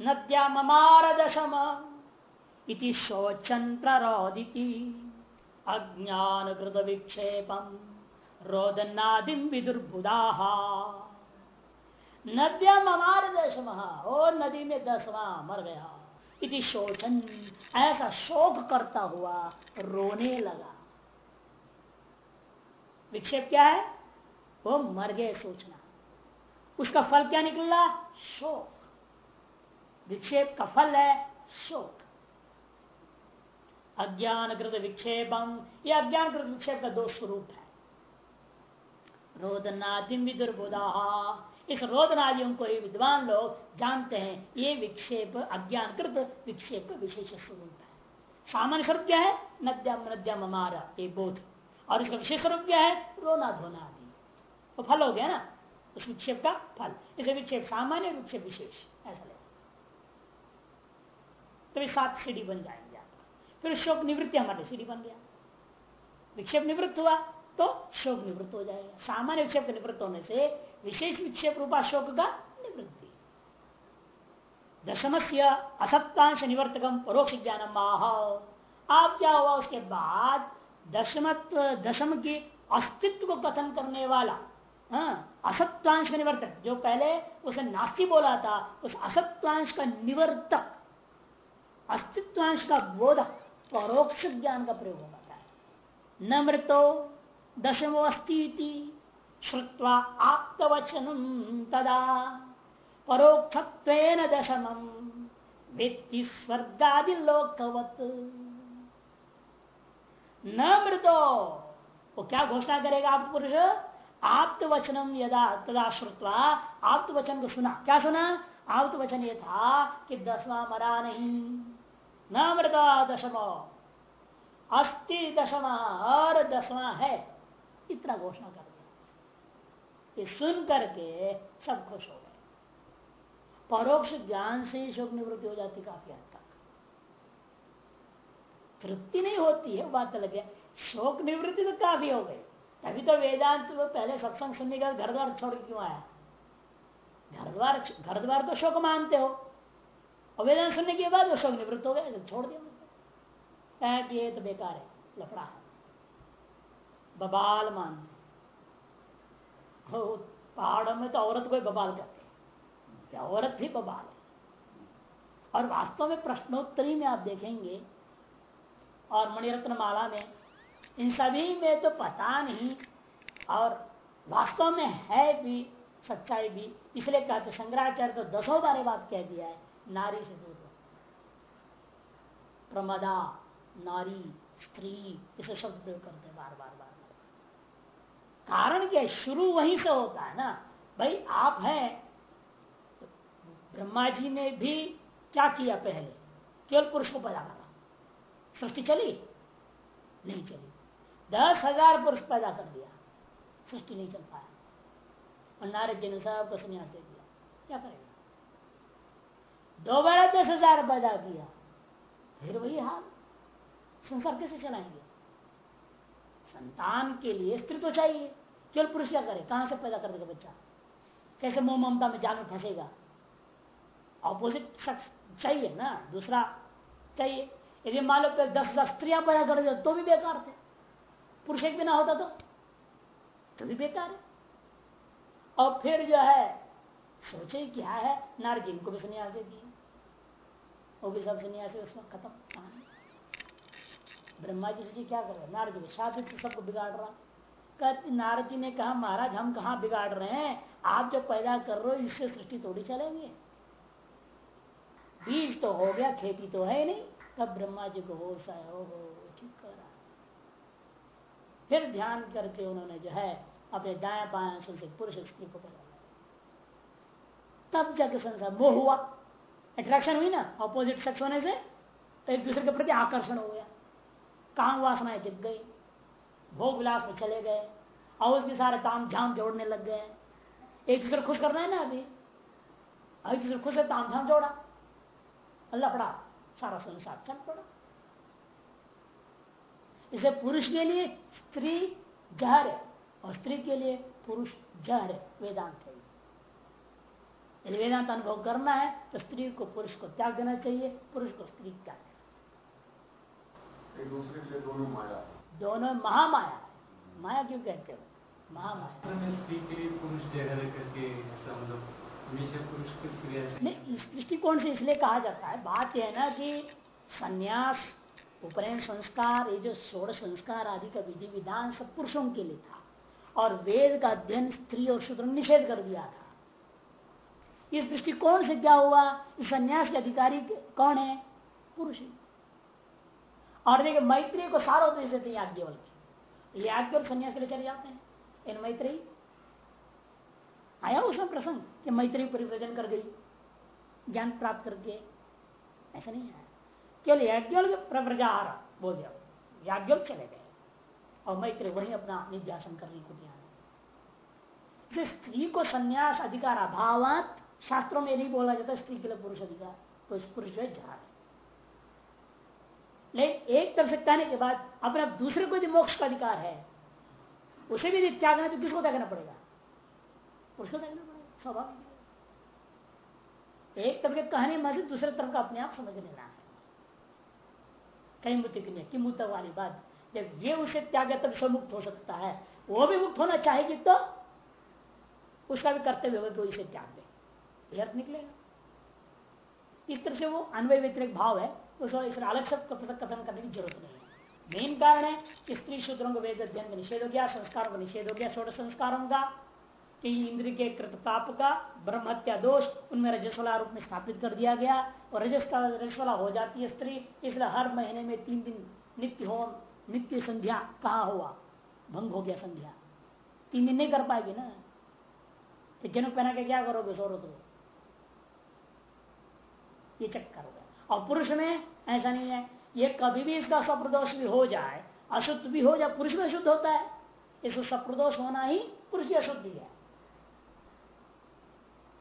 नद्या ममार दशम इति शोचन प्ररोदिति। अज्ञान कृत विक्षेपम। रोदनादिम विदुर्बुदा नद्या ममार दशम। और नदी में दसवा मर गया। इति शोचन, ऐसा शोक करता हुआ रोने लगा। विक्षेप क्या है? वो मर गए सोचना। उसका फल क्या निकला? शोक। विक्षेप का फल है शोक। अज्ञान कृत विक्षेपम यह अज्ञान कृत विक्षेप का दो स्वरूप है। रोदनादिम विदुर्बुदा इस रोदनादियों को विद्वान लोग जानते हैं। ये विक्षेप अज्ञान कृत विक्षेप विशेष स्वरूप है। सामान्य स्वरूप क्या है? नद्याम नद्याम हमारा ये बोध। और इसका विशेष स्वरूप क्या है? रोना धोना आदि। तो फल हो गया ना? उस विक्षेप का फल। इसे विक्षेप सामान्य, विक्षेप विशेष। ऐसा ले तो सात सीढ़ी बन जाएँगे फिर शोक निवृत्ति हमारे सीढ़ी बन गया। विक्षेप निवृत्त हुआ। तो शोक निवृत्त हो जाएगा। सामान्य विक्षेप निवृत्त होने से विशेष विक्षेप रूपा शोक का निवृत्ति। दशम से असत्तांश निवर्तकम परोक्ष ज्ञान माह आप क्या हुआ उसके बाद? दशमत्व दशम के अस्तित्व को कथन करने वाला हाँ, असत्वांश का निवर्तक। जो पहले उसे नास्ती बोला था उस असत्वांश का निवर्तक अस्तित्वांश का बोधक परोक्ष ज्ञान का प्रयोग हो होता है। न मृतो दशमो अस्ती श्रुवा आप्तवचनम तदा परोक्ष दशम व्यक्ति स्वर्गादि न मृतो। वो क्या घोषणा करेगा आप पुरुष आप्त वचनम यदा तदा श्रुवा आप्त वचन को सुना। क्या सुना? आप्त वचन ये था कि दसवा मरा नहीं। न मृता दशमा। अस्थि दशमा और दसवा है। इतना घोषणा कर दिया। ये सुन करके सब खुश हो गए। परोक्ष ज्ञान से ही शोक निवृत्ति हो जाती काफ़ी हद तक। तृप्ति नहीं होती है बात अलग है। शोक निवृत्ति तो काफ़ी हो गई। तभी तो वेदांत वो पहले सत्संग सुनने का घर द्वार छोड़ क्यों आया? घर द्वार घर द्वार तो शोक मानते हो। और वेदांत सुनने के बाद वो शोक निवृत्त हो गया, छोड़ दिया। तो बेकार है, लफड़ा बबाल मान। पहाड़ों में तो औरत को बबाल करते हैं। औरत ही बबाल है? और वास्तव में प्रश्नोत्तरी में आप देखेंगे, और मणिरत्न माला में, इन सभी में तो पता नहीं, और वास्तव में है भी, सच्चाई भी। इसलिए कहते शंकराचार्य तो दसों बारे बात कह दिया है, नारी से दूर प्रमदा, नारी, स्त्री, इसे शब्द प्रयोग करते बार बार बार। कारण क्या शुरू वहीं से होता है ना। भाई, आप हैं तो ब्रह्मा जी ने भी क्या किया पहले? केवल पुरुष को पैदा करा। सृष्टि चली? नहीं चली। दस हज़ार पुरुष पैदा कर दिया। सृष्टि नहीं चल पाया। और नारद जी ने सबको संन्यास दे दिया। क्या करेगा? दोबारा दस हज़ार पैदा किया। फिर वही हाल। संसार कैसे चलाएँगे? संतान के लिए स्त्री तो चाहिए। केवल पुरुष क्या करे? कहाँ से पैदा कर देगा बच्चा? कैसे मोह ममता में जाल में फंसेगा? ऑपोजिट चाहिए ना, दूसरा चाहिए। यदि मान लो दस हज़ार स्त्रियाँ पैदा कर दे तो भी बेकार थे। पुरुष एक भी ना होता तो? तो भी बेकार है। और फिर जो है, सोचे क्या है नारजिन को भी संन्यास दे दिए। वो भी सब संन्यास उसमें खत्म। ब्रह्मा जी जी क्या कर रहे नारद जी शादी सबको बिगाड़ रहा। कहते नारद जी ने कहा, महाराज, हम कहा बिगाड़ रहे हैं? आप जो पैदा कर रहे हो, इससे सृष्टि थोड़ी चलेंगे। बीज तो हो गया, खेती तो है नहीं। तब ब्रह्मा जी को होश आया हो ठीक कर रहा फिर ध्यान करके उन्होंने जो है, अपने दाया बाया से पुरुष स्त्री को पैदा तब जाके संसार मोह हुआ। अट्रैक्शन हुई ना ऑपोजिट सेक्स होने से, एक दूसरे के प्रति आकर्षण हो गया। काम वासनाएँ जित गई। भोग विलास में चले गए, और उसके सारे ताम झाम जोड़ने लग गए। एक दूसरे खुश करना है ना अभी? एक दूसरे खुश है ताम झाम जोड़ा। पड़ा, सारा संसार चल पड़ा। इसे पुरुष के लिए स्त्री जहर है, और स्त्री के लिए पुरुष जहर है, वेदांत है यदि वेदांत अनुभव करना है तो स्त्री को पुरुष को त्याग देना चाहिए, पुरुष को स्त्री त्याग देना दूसरे से दोनों माया। दोनों महामाया। माया क्यों कहते हो? महामाया। स्त्री के लिए पुरुष करके ऐसा हमेशा पुरुष की क्रिया नहीं इस दृष्टिकोण से इसलिए कहा जाता है बात यह है ना कि संन्यास उपनयन संस्कार ये जो सोड़ संस्कार आदि का विधि विधान सब पुरुषों के लिए था और वेद का अध्ययन स्त्री और शूद्र निषेध कर दिया था। इस दृष्टिकोण से क्या हुआ? इस संन्यास के अधिकारी कौन है? पुरुष ही। और देखिए मैत्री को सार्वदेश देते याज्ञवल की याज्ञवल संन्यास के लिए चले जाते हैं। इन मैत्री, आया उसमें प्रसंग कि मैत्री परिव्रजन कर गई, ज्ञान प्राप्त करके ऐसा नहीं है। केवल यज्ञ प्रव्रजार, बोल दिया। याज्ञ चले गए। और मैत्री वही अपना निध्यासन करने को दिया स्त्री को संन्यास अधिकार अभाव शास्त्रों में नहीं बोला जाता, स्त्री के लिए पुरुष अधिकार। तो पुरुष जा रहे लेकिन एक तरफ़ से कहने के बाद अपना दूसरे को यदि मोक्ष का अधिकार है, उसे भी यदि त्यागना तो किसको त्यागना पड़ेगा? उसको त्यागना पड़ेगा स्वभाव एक तरफ़ के कहने में से दूसरे तरफ़ का अपने आप समझ लेना है। कई मुद्दे की कि मुद्दा वाली बात, जब ये उसे त्याग तब से मुक्त हो सकता है। वो भी मुक्त होना चाहेगी तो उसका भी कर्तव्य होगा कि इसे त्याग दे। निकलेगा। इस तरह से वो अन्वय व्यतिरिक भाव है। उसको इस अलग सब कथन करने की ज़रूरत नहीं मेन कारण है कि स्त्री शूद्रों को वेद अध्ययन का निषेध हो गया, संस्कारों का निषेध हो गया छोटे संस्कारों का कि इंद्र के कृत पाप का, ब्रह्म हत्या दोष, उनमें रजस्वला रूप में स्थापित कर दिया गया और रजस का रजस्वला हो जाती है स्त्री, इसलिए हर महीने में तीन दिन नित्य होम नित्य संध्या कहा हुआ? भंग हो गया संध्या। तीन दिन नहीं कर पाएगी ना? तो जन्म पहना के क्या करोगे सो तो ये चक्कर हो और पुरुष में ऐसा नहीं है। ये कभी भी इसका सप्रदोष भी हो जाए, अशुद्ध भी हो जाए, पुरुष में शुद्ध होता है। इसको सप्रदोष होना ही पुरुष की अशुद्धि है।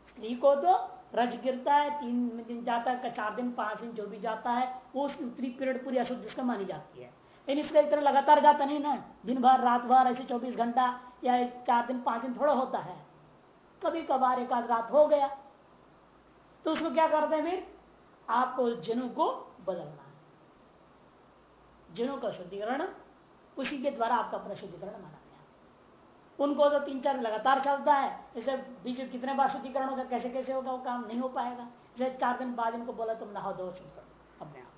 स्त्री को तो रज गिरता है, तीन दिन जाता है, चार दिन, पाँच दिन जो भी जाता है, वो उसकी उत्तरी पीरियड पूरी अशुद्ध उसका मानी जाती है। लेकिन इसका इतना लगातार जाता नहीं ना। दिन भर रात भर ऐसे चौबीस घंटा या चार दिन, पाँच दिन थोड़ा होता है। कभी कभार एक आध रात हो गया। तो उसको क्या करते हैं फिर? आपको जनु को बदलना है। जनु का शुद्धिकरण, उसी के द्वारा आपका अपना शुद्धिकरण माना गया। उनको तो तीन चार लगातार चलता है। इसे बीच में कितने बार शुद्धिकरण होगा, कैसे कैसे होगा, वो काम नहीं हो पाएगा। जैसे चार दिन बाद इनको बोला, तुम नहा दो शुद्ध करो, अपने आप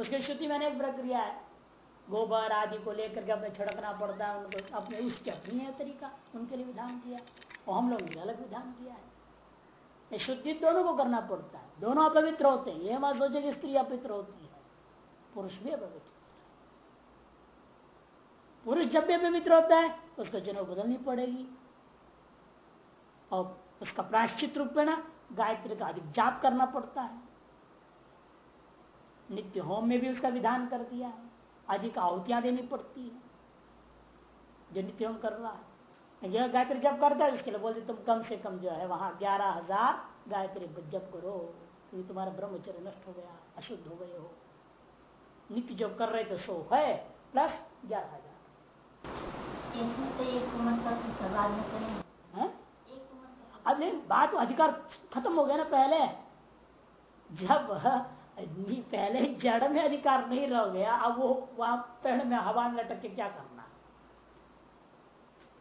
उसकी शुद्धि में एक प्रक्रिया है। गोबर आदि को लेकर के अपने छिड़कना पड़ता है, उनको अपने उसके अपनी तरीका, उनके लिए विधान किया। और हम लोग अलग विधान किया है। शुद्धि दोनों को करना पड़ता है। दोनों अपवित्र होते हैं। ये मत सोचे कि स्त्री अपवित्र होती है। पुरुष भी अपवित्र पुरुष जब भी अपवित्र होता है, उसको जन्म बदलनी पड़ेगी। और उसका प्राश्चित रूप में ना, गायत्री का अधिक जाप करना पड़ता है। नित्य होम में भी उसका विधान कर दिया है। अधिक आहुतियाँ देनी पड़ती है। जो नित्य होम कर रहा है। जो गायत्री जब करता है उसके लिए बोलते तुम कम से कम जो है वहाँ ग्यारह हज़ार गायत्री जब करो क्योंकि तुम्हारा ब्रह्मचर्य नष्ट हो गया अशुद्ध हो गए हो। नित्य जो कर रहे थे सो है प्लस ग्यारह हज़ार। अब नहीं बात तो अधिकार खत्म हो गया ना पहले। जब पहले जड़ में अधिकार नहीं रह गया अब वो वहाँ पेड़ में हवा में लटक के क्या करना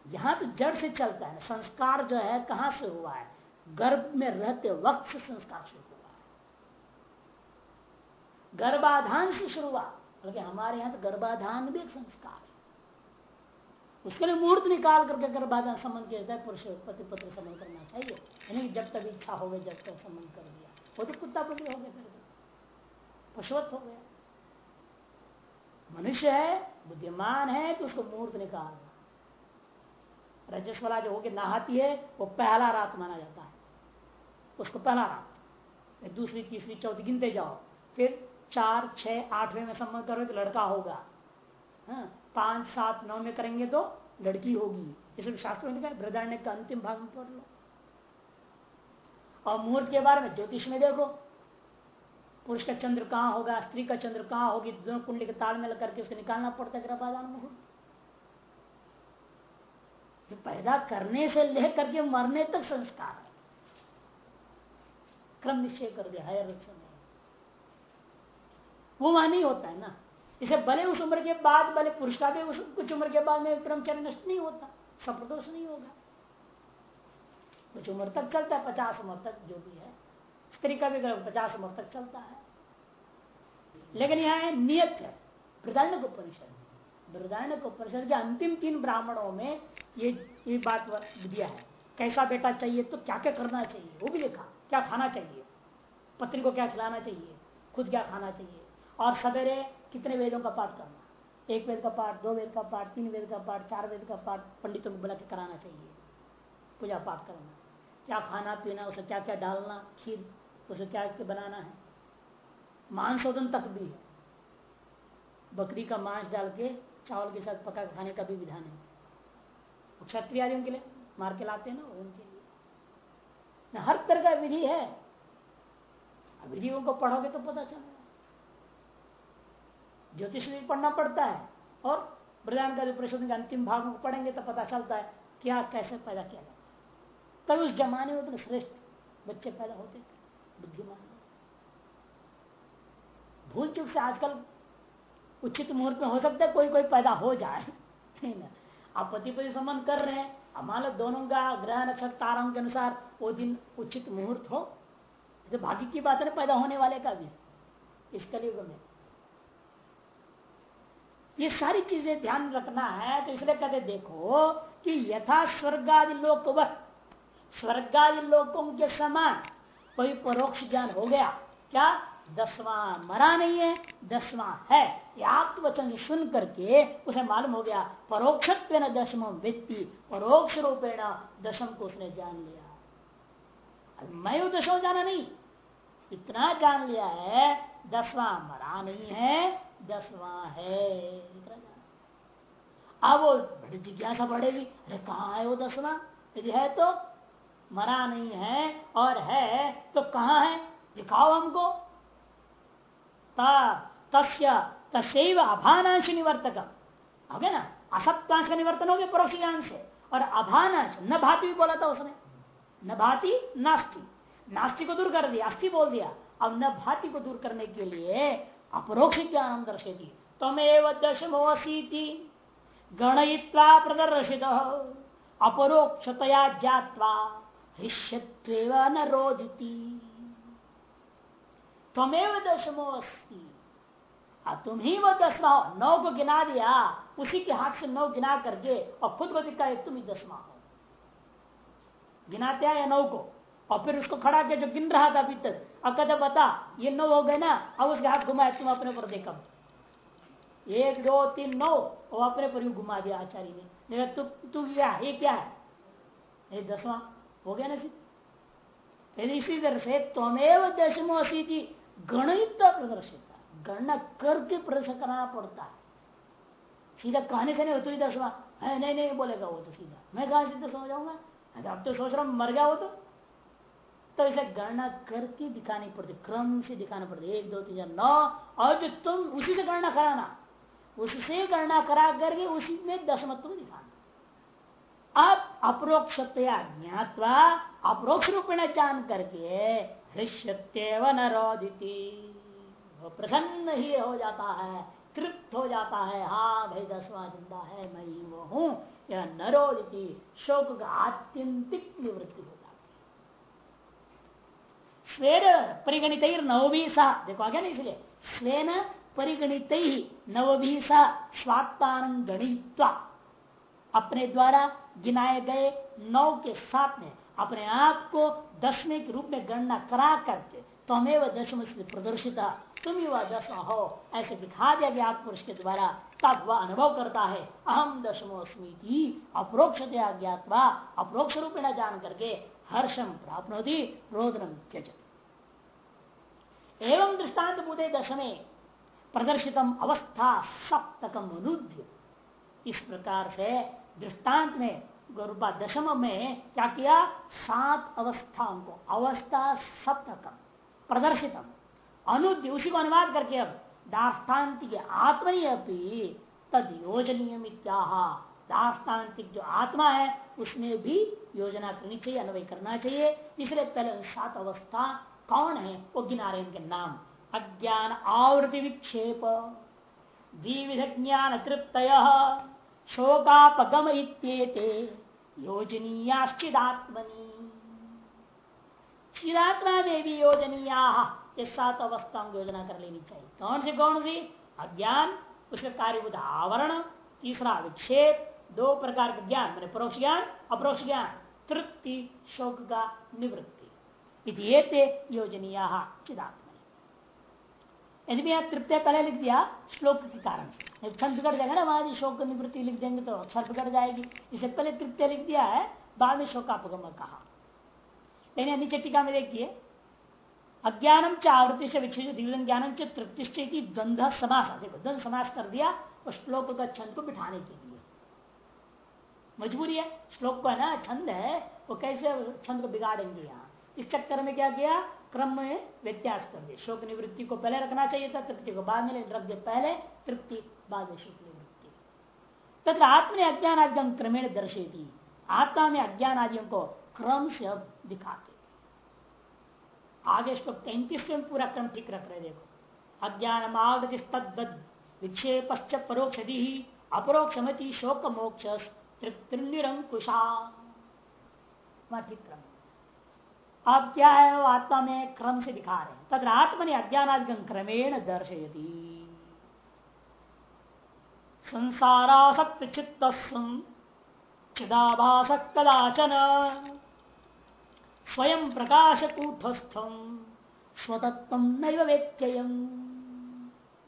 यहाँ तो जड़ से चलता है, संस्कार जो है कहाँ से हुआ है? गर्भ में रहते वक्त से संस्कार शुरू हुआ है। गर्भाधान से शुरू हुआ बल्कि हमारे यहाँ तो गर्भाधान भी एक संस्कार है। उसके लिए मुहूर्त निकाल करके बाद संबंध किया जाए पुरुष पति पत्र संबंध करना चाहिए। यानी जब तक इच्छा हो गई, जब तक संबंध कर दिया। वो तो कुत्ता पति हो गया पशुवत हो गया। मनुष्य है, बुद्धिमान है तो उसको मुहूर्त निकाल रजस्वला जो होकर नहाती है, वो पहला रात माना जाता है। उसको पहला रात। दूसरी, तीसरी, चौथी, गिनते जाओ। फिर चार, छह, आठवें में संबंध करो तो लड़का होगा। हाँ पाँच, सात, नौ में करेंगे तो लड़की होगी। इसलिए शास्त्र में बृदारण्य का अंतिम भाग में पढ़ लो। और मुहूर्त के बारे में ज्योतिष में देखो। पुरुष का चंद्र कहाँ होगा, स्त्री का चंद्र कहाँ होगी, दोनों कुंडली के तालमेल करके उसको निकालना पड़ता है मुहूर्त। तो पैदा करने से लेकर करके मरने तक संस्कार है। क्रम निश्चय कर दिया, हायर वो वहाँ नहीं होता है ना। इसे भले उस उम्र के बाद, भले पुरुष का भी उस, कुछ उम्र के बाद में ब्रह्मचर्य नष्ट नहीं होता, सप्रदोष नहीं होगा। कुछ उम्र तक चलता है, पचास उम्र तक जो भी है। स्त्री का भी पचास उम्र तक चलता है। लेकिन यहाँ नियत है। प्रधान को परिषद को परिषद के अंतिम तीन ब्राह्मणों में ये ये बात दिया है। कैसा बेटा चाहिए तो क्या क्या करना चाहिए, वो भी लिखा। क्या खाना चाहिए? पत्नी को क्या खिलाना चाहिए? खुद क्या खाना चाहिए? और सवेरे कितने वेदों का पाठ करना? एक वेद का पाठ, दो वेद का पाठ, तीन वेद का पाठ, चार वेद का पाठ पंडितों को बुला के कराना चाहिए। पूजा पाठ करना। क्या खाना पीना, उसे क्या क्या डालना, खीर, उसे क्या क्या बनाना है? मांसोधन तक भी है। बकरी का मांस डाल के चावल के साथ पका खाने का भी विधान है। क्षत्रिय आदि उनके लिए मार के लाते हैं ना उनके लिए। हर तरह का विधि है। विधियों को पढ़ोगे तो पता चलेगा। ज्योतिष भी पढ़ना पड़ता है और ब्रह्मांड का परिषद के अंतिम भाग में पढ़ेंगे तो पता चलता है क्या, कैसे पैदा किया जाता है। तब उस जमाने में तो श्रेष्ठ बच्चे पैदा होते थे, बुद्धिमान। भूल चुक से आजकल उचित मुहूर्त में हो सकता है कोई कोई पैदा हो जाए। आप पति पति संबंध कर रहे हैं अब मान लो दोनों का ग्रह नक्षत्र तारों के अनुसार वो दिन उचित मुहूर्त हो। तो भाग्य की बात है पैदा होने वाले का भी, इस कलयुग में। ये सारी चीज़ें ध्यान रखना है तो इसलिए कहते देखो कि यथा स्वर्गादि लोक स्वर्गादि लोकों के समान कोई परोक्ष ज्ञान हो गया। क्या? दसवां मरा नहीं है, दसवां है। वचन सुन करके उसे मालूम हो गया परोक्ष दशम व्यक्ति परोक्ष रूपेण दशम को उसने जान लिया। मैं वो दशम जाना नहीं। इतना जान लिया है, दसवां मरा नहीं है, दसवां है। अब वो बड़ी जिज्ञासा बढ़ेगी, अरे कहा है वो दसवां? यदि है तो मरा नहीं है और है तो कहा है? दिखाओ हमको। तस्य तस्व अभानांश निवर्तक हो गया ना? असत्वांश का निवर्तन हो गया परोक्ष ज्ञान से और अभानांश, न भाती भी बोला था उसने। न भाती, नास्ती। नास्ती को दूर कर दिया अस्थि बोल दिया। अब न भाती को दूर करने के लिए अपरोक्ष ज्ञान दर्शेती तमेव दशमोसी गणयित्वा प्रदर्शित। अपरोक्षतया जात्वा हृष्यत्व न रोदिती तमेव दशमो अस्ती तुम ही वो दसवा हो। नौ को गिना दिया, उसी के हाथ से नौ गिना करके और खुद को दिखा तुम ही दसवा हो। गिनाते या नौ को? और फिर उसको खड़ा के जो गिन रहा था अभी तक। अब कहते, बता, ये नौ हो गए ना, अब उसके हाथ घुमाए, तुम अपने ऊपर देखा। एक, दो, तीन, नौ, और अपने पर घुमा दिया आचार्य ने। तू तू क्या ये क्या है? ये दसवां हो गया ना सिद्ध इसी तरह से त्वमेव दशमो असी गणित प्रदर्शित गणना करके प्रदर्शन कराना पड़ता है सीधा कहने से नहीं हो तो ही दसवा है नहीं नहीं बोलेगा वो तो सीधा. मैं कहा सीधा समझ जाऊँगा अब तो सोच रहा हूँ मर गया वो तो तो इसे गणना करके दिखानी पड़ती. क्रम से दिखाना पड़ती. एक दो तीन, चार नौ और जो तुम उसी से गणना कराना उससे गणना करा करके उसी में दशमत्व दिखाना अब अप्रोक्षतया ज्ञातवा अप्रोक्ष रूप में जान करके प्रसन्न ही हो जाता है, तृप्त हो जाता है। हाँ भाई, दसवां ज़िंदा है, मैं ही वो हूँ। यह नरोदिति शोक का आत्यंतिक निवृत्ति हो जाती है। स्वेन परिगणित नवभीसा देखो आगे ना इसलिए। स्वेन परिगणित नवभीसा स्वात्मान गणित्वा। अपने द्वारा गिनाए गए नौ के साथ में अपने आप को दसवें के रूप में गणना करा करके तो हमें वह दशम प्रदर्शित तुम ही वह दसवा हो, ऐसे दिखा दिया गया पुरुष के द्वारा, तब वह अनुभव करता है। अहम दशमो स्मृति अप्रोक्ष ज्ञातवा अप्रोक्ष में जान करके हर्षम प्राप्त रोदनम त्यज एवं दृष्टांत बुधे दशमे, प्रदर्शितम अवस्था सप्तकम अनुद्य। इस प्रकार से दृष्टांत में गुरुपा दशम में क्या किया? सात अवस्थाओं को, अवस्था सप्तकम, प्रदर्शितम। अनुद्य उसी को अनुवाद करके अब दाष्टान्तिक आत्मनि अपनी तद योजनीय दाष्टान्तिक जो आत्मा है, उसमें भी योजना करनी चाहिए अनुभव करना चाहिए। इसलिए पहले सात अवस्था कौन है? वो गिना रहे इनके नाम। अज्ञान आवृत्ति विक्षेप, द्विविध ज्ञान तृप्त शोकापगम इत्येते योजनीयाश्चिदात्मनि। चिदात्मा में भी योजनीया ये सात अवस्था योजना कर लेनी चाहिए। कौन सी कौन सी? अज्ञान, उसके कार्यभूत आवरण, तीसरा विक्षेप दो प्रकार का ज्ञान, मैंने परोक्ष ज्ञान, अपरोक्ष ज्ञान, तृप्ति, शोक का निवृत्ति। योजनीय चिदात्मा। यदि भी यहाँ तृप्त पहले लिख दिया, श्लोक के कारण। छंद बिगड़ जाएगा ना वहाँ शोक निवृत्ति लिख देंगे तो अक्षर बिगड़ जाएगी। इसे पहले तृप्त लिख दिया है, बाद में शोकापगम कहा। लेकिन अन्य चट्टिका में देखिए, अज्ञानम च आवृत्ति से विक्षित दिव्य ज्ञानम च तृप्ति द्वंद्व समास। देखो द्वंद समास कर दिया उस श्लोक का छंद को बिठाने के लिए। मजबूरी है, श्लोक को है ना छंद है, वो कैसे छंद को बिगाड़ेंगे यहाँ? इस चक्कर में क्या किया? क्रम में। व्यत्यास कर दिया शोक निवृत्ति को पहले रखना चाहिए था, तृप्ति को बाद में दिया पहले, तृप्ति बाद में शोक निवृत्ति। तथा आत्म अज्ञान आदि क्रमेण दर्शेती आत्मा में अज्ञान आदियों को क्रम से अब दिखाते। आगे श्लोक तैतीस में पूरा क्रम ठीक रख रहे देखो। अज्ञान मावृति तद्वद विक्षेप परोक्ष अपरोक्षमति शोक मोक्ष तृप्तिरंकुशा ठीक क्रम। अब क्या है, वो आत्मा में क्रम से दिखा रहे हैं। तथा आत्मा ने अज्ञानादिकम क्रमेण दर्शयती। संसारासक्त चित्त चिदाभास कदाचन स्वयं प्रकाश कूठस्थम स्वतत्व वेत्ययम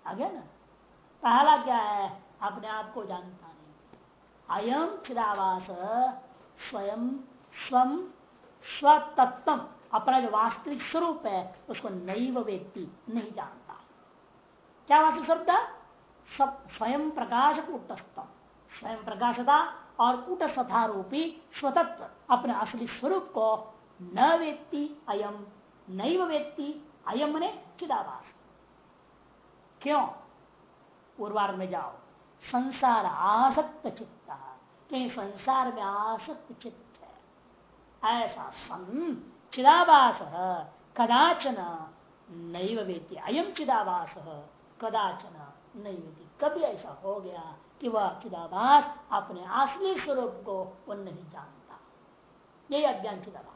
आ गया ना? पहला क्या है? अपने आप को जानता नहीं। अयम चिदावास स्वयं स्वम स्वतत्व अपना जो वास्तविक स्वरूप है, उसको नैव व्यक्ति नहीं जानता। क्या वास्तविक स्वरूप स्वयं प्रकाश कूटस्थम स्वयं प्रकाशता और कूटस्थता रूपी स्वतत्व, अपने असली स्वरूप को न व्यक्ति अयम, नैव व्यक्ति अयम ने चिदावास क्यों? पूर्वार में जाओ। संसार आसक्त चित्त। कहीं संसार में आसक्त चित्त ऐसा सन चिदावास कदाचन नैव वेती अयम चिदावास कदाचन नहीं वेती कभी ऐसा हो गया कि वह चिदावास अपने असली स्वरूप को वो नहीं जानता। यही अज्ञान चिदावास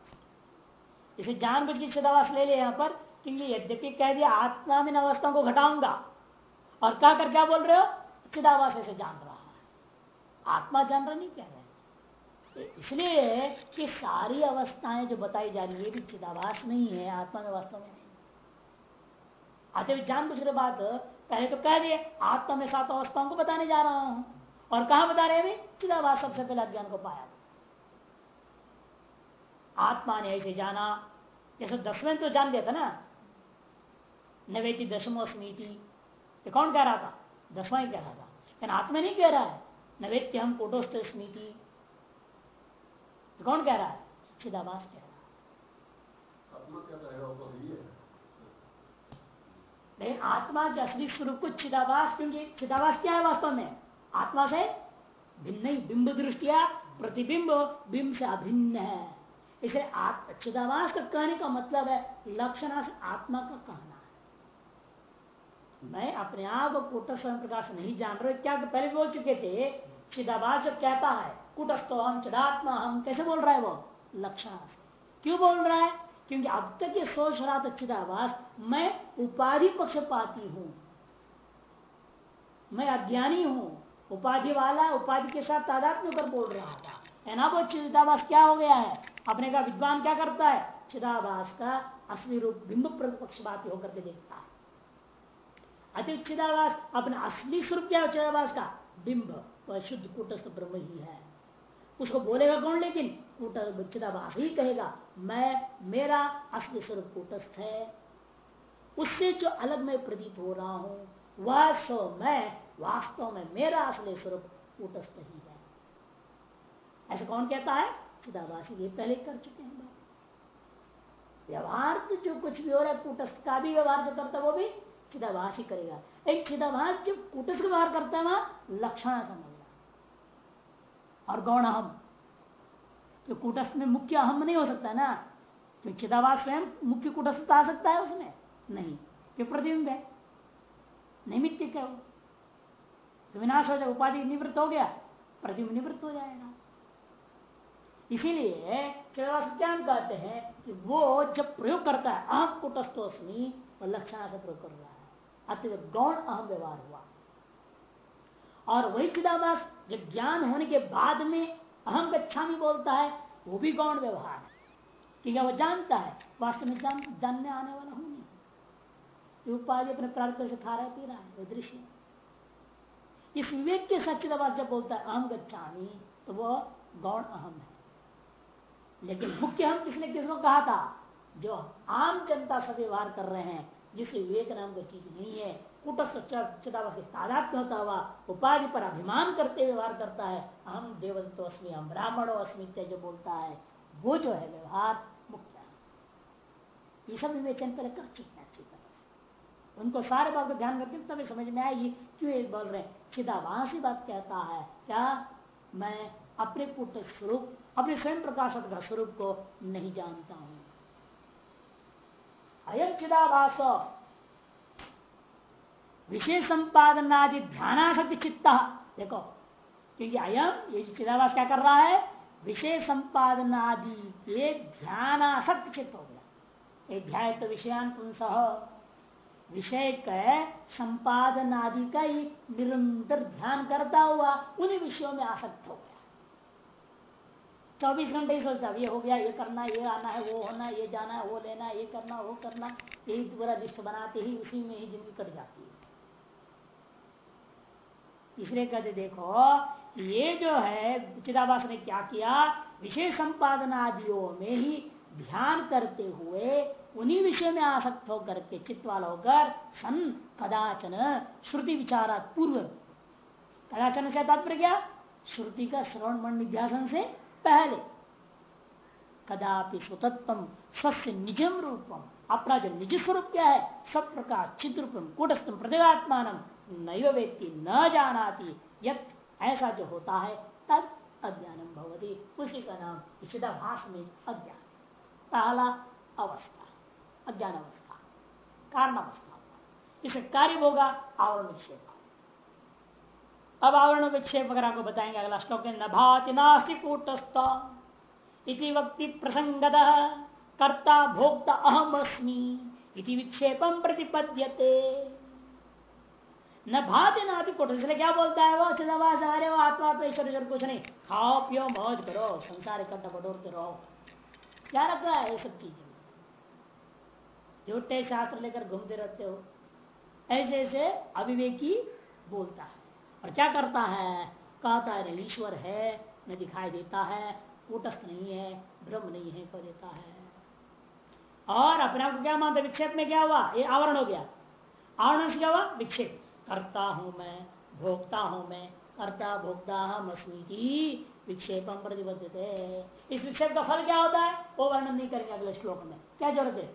इसे जानबूझ के चिदावास ले लिया यहाँ पर, क्योंकि यद्यपि कह दिया, आत्मा में अवस्थाओं को घटाऊँगा। और क्या कर क्या बोल रहे हो? चिदावास ऐसे जान रहा है। आत्मा जान रहा नहीं कह रहे इसलिए कि सारी अवस्थाएँ जो बताई जा रही है भी चिदाभास नहीं है, आत्मा में वास्तव में। आते जान बुझ रहे बात, पहले तो कह दिए, आत्मा में सात अवस्थाओं को बताने जा रहा हूँ। और कहा बता रहे अभी? चिदाभास सबसे पहले अज्ञान को पाया। आत्मा ने ऐसे जाना, जैसे दसवें तो जान दिया था ना? नवेटी दशमो स्मृति। कौन कह रहा था? दसवा ही कह रहा था। आत्मा नहीं कह रहा है। नवेत्य हम कोटोस्त स्मृति। तो कौन कह रहा है? चिदाभास कह रहा है। आत्मा के असली स्वरूप को चिदाभास क्योंकि चिदाभास क्या है वास्तव में? आत्मा से भिन्न ही बिंब दृष्टिया प्रतिबिंब बिंब से अभिन्न है। इसलिए चिदाभास का कहने का मतलब है लक्षणा से आत्मा का कहना है। मैं अपने आप को प्रकाश नहीं जान रहा क्या पहले बोल चुके थे? चिदाभास जब कहता है कुटस्थो हम चढ़ात्मा हम कैसे बोल रहा है वो? लक्षण क्यों बोल रहा है? क्योंकि अब तक ये सोच रहा चिदावास मैं उपाधि पक्षपाती हूँ। मैं अज्ञानी हूँ। उपाधि वाला उपाधि के साथ तादात्म्य कर बोल रहा था, है ना वो चिदावास क्या हो गया है? अपने का विद्वान क्या करता है? चिदावास का असली रूप बिंब पक्षपाती होकर के देखता है। अति चिदावास अपने असली स्वरूप क्या चिदावास का? बिंब। वह शुद्ध कुटस्थ ब्रह्म ही है। उसको बोलेगा कौन लेकिन? चिदाभास ही कहेगा, मैं, मेरा असली स्वरूप कूटस्थ है। उससे जो अलग मैं प्रतीत हो रहा हूँ, वह सो मैं, वास्तव में मेरा असली स्वरूप कूटस्थ ही है। ऐसा कौन कहता है? चिदाभासी ये पहले कर चुके हैं व्यवहार तो जो कुछ भी हो रहा है, कूटस्थ का भी व्यवहार जो करता है, वो भी चिदाभास ही करेगा। एक चिदाभास जो कूटस्थ व्यवहार करता है, वहाँ लक्षण समझ। और गौण अहम तो कूटस्थ में मुख्य अहम नहीं हो सकता ना? क्यों चिदावास स्वयं मुख्य कुटस्थ आ सकता है उसमें। नहीं, ये प्रतिबिंब है। नैमित्तिक है वो। तो विनाश हो जाए, उपाधि निवृत्त हो गया, प्रतिबिंब निवृत्त हो जाएगा। इसीलिए क्या कहते हैं कि वो जब प्रयोग करता है, अहम कुटस्थोस्मी और लक्षणा से प्रयोग कर रहा है। अतिव गौण अहम व्यवहार हुआ। और वही चिदाभास जो ज्ञान होने के बाद में अहम गच्छामी बोलता है वो भी गौण व्यवहार है। क्योंकि वो जानता है वास्तव में जान, जानने आने वाला हूँ नहीं। उपाधि अपने प्रार्थ से खा रहा पी रहा है दृश्य इस विवेक के सच्चिदाभास जब बोलता है अहम गच्छामी तो वो गौण अहम है। लेकिन मुख्य हम किसने किसको कहा था? जो आम जनता से व्यवहार कर रहे हैं जिसे विवेक नाम की चीज़ नहीं है कुटस्थावास के तादात्म होता हुआ उपाधि पर अभिमान करते व्यवहार करता है। हम देवदत्तो अस्मी हम ब्राह्मणो अस्मी जो बोलता है, वो जो है व्यवहार मुख्य ये सब विवेचन पहले कर चुके तरह से। उनको सारे बात को ध्यान करके तभी समझ में आएगी, क्यों ये बोल रहे हैं? चिदाभास ही बात कहता है, क्या मैं अपने कुट स्वरूप, अपने स्वयं प्रकाशक का स्वरूप को नहीं जानता हूँ? अयम चिदाभास विशेष संपादनादि ध्यानाशक्ति चित्त। देखो, क्योंकि अयम ये चिदाभास क्या कर रहा है? विषय संपादनादि के ध्यानाशक्त चित्त हो गया। एक ध्याय तो विषयान पुंस। विषय का संपादन आदि का ही निरंतर ध्यान करता हुआ उन्हीं विषयों में आसक्त हो गया। चौबीस घंटे ही सोचता ये हो गया, ये करना, ये आना है, वो होना ये जाना है, वो लेना ये करना, वो करना। यही पूरा लिस्ट बनाते ही उसी में ही ज़िंदगी कट जाती है। इसलिए कहते, देखो, ये जो है चिदाबास ने क्या किया? विशेष संपादन आदियों में ही ध्यान करते हुए उन्हीं विषय में आसक्त होकर के चित्त वाला होकर सन, कदाचन, श्रुति विचारा पूर्व, कदाचन से तात्पर्य क्या? श्रुति का श्रवण, मन, निध्यासन से पहले। कदापि स्वतत्व स्वस्थ निजम रूपम। अपना जो निज स्वरूप क्या है? सब प्रकार चिद रूपम कूटस्थम नयो व्यक्ति न जानाती। यत ऐसा जो होता है, तद अज्ञानम भवती। उसी का नाम भाष में अज्ञान। पहला अवस्था अज्ञान अवस्था कारण अवस्था इसे कार्य होगा आवरण विक्षेप अब आवरण विक्षेप वगैरह को बताएँगे, अगला श्लोक न भाति नास्ति कूटस्थ। इति वक्ति प्रसंगत, कर्ता भोक्ता अहम अस्मी। इति विक्षेपम प्रतिपद्यते। न भाति नाति कोट इसलिए क्या बोलता है वो? चिदावास आ रहे हो आत्मा तो ईश्वर कुछ नहीं खाओ पियो मौज करो, संसार इकट्ठा बटोरते रहो। क्या रखा है ये सब चीज़ें? झूठे शास्त्र लेकर घूमते रहते हो। ऐसे ऐसे अविवेकी बोलता है। और क्या करता है, कहता है, ईश्वर है न दिखाई देता है, कूटस्थ नहीं है, ब्रह्म नहीं है, कह देता है। और अपने आप को क्या मानते विक्षेप में क्या हुआ? ये आवरण हो गया। आवरण से क्या हुआ? विक्षेप। करता हूँ मैं, भोगता हूँ मैं, कर्ता भोक्ता हम अस्मी विक्षेपम प्रतिबद्ध इस विक्षेप का फल क्या होता है? वो वर्णन नहीं करेंगे अगले श्लोक में। क्या ज़रूरत है?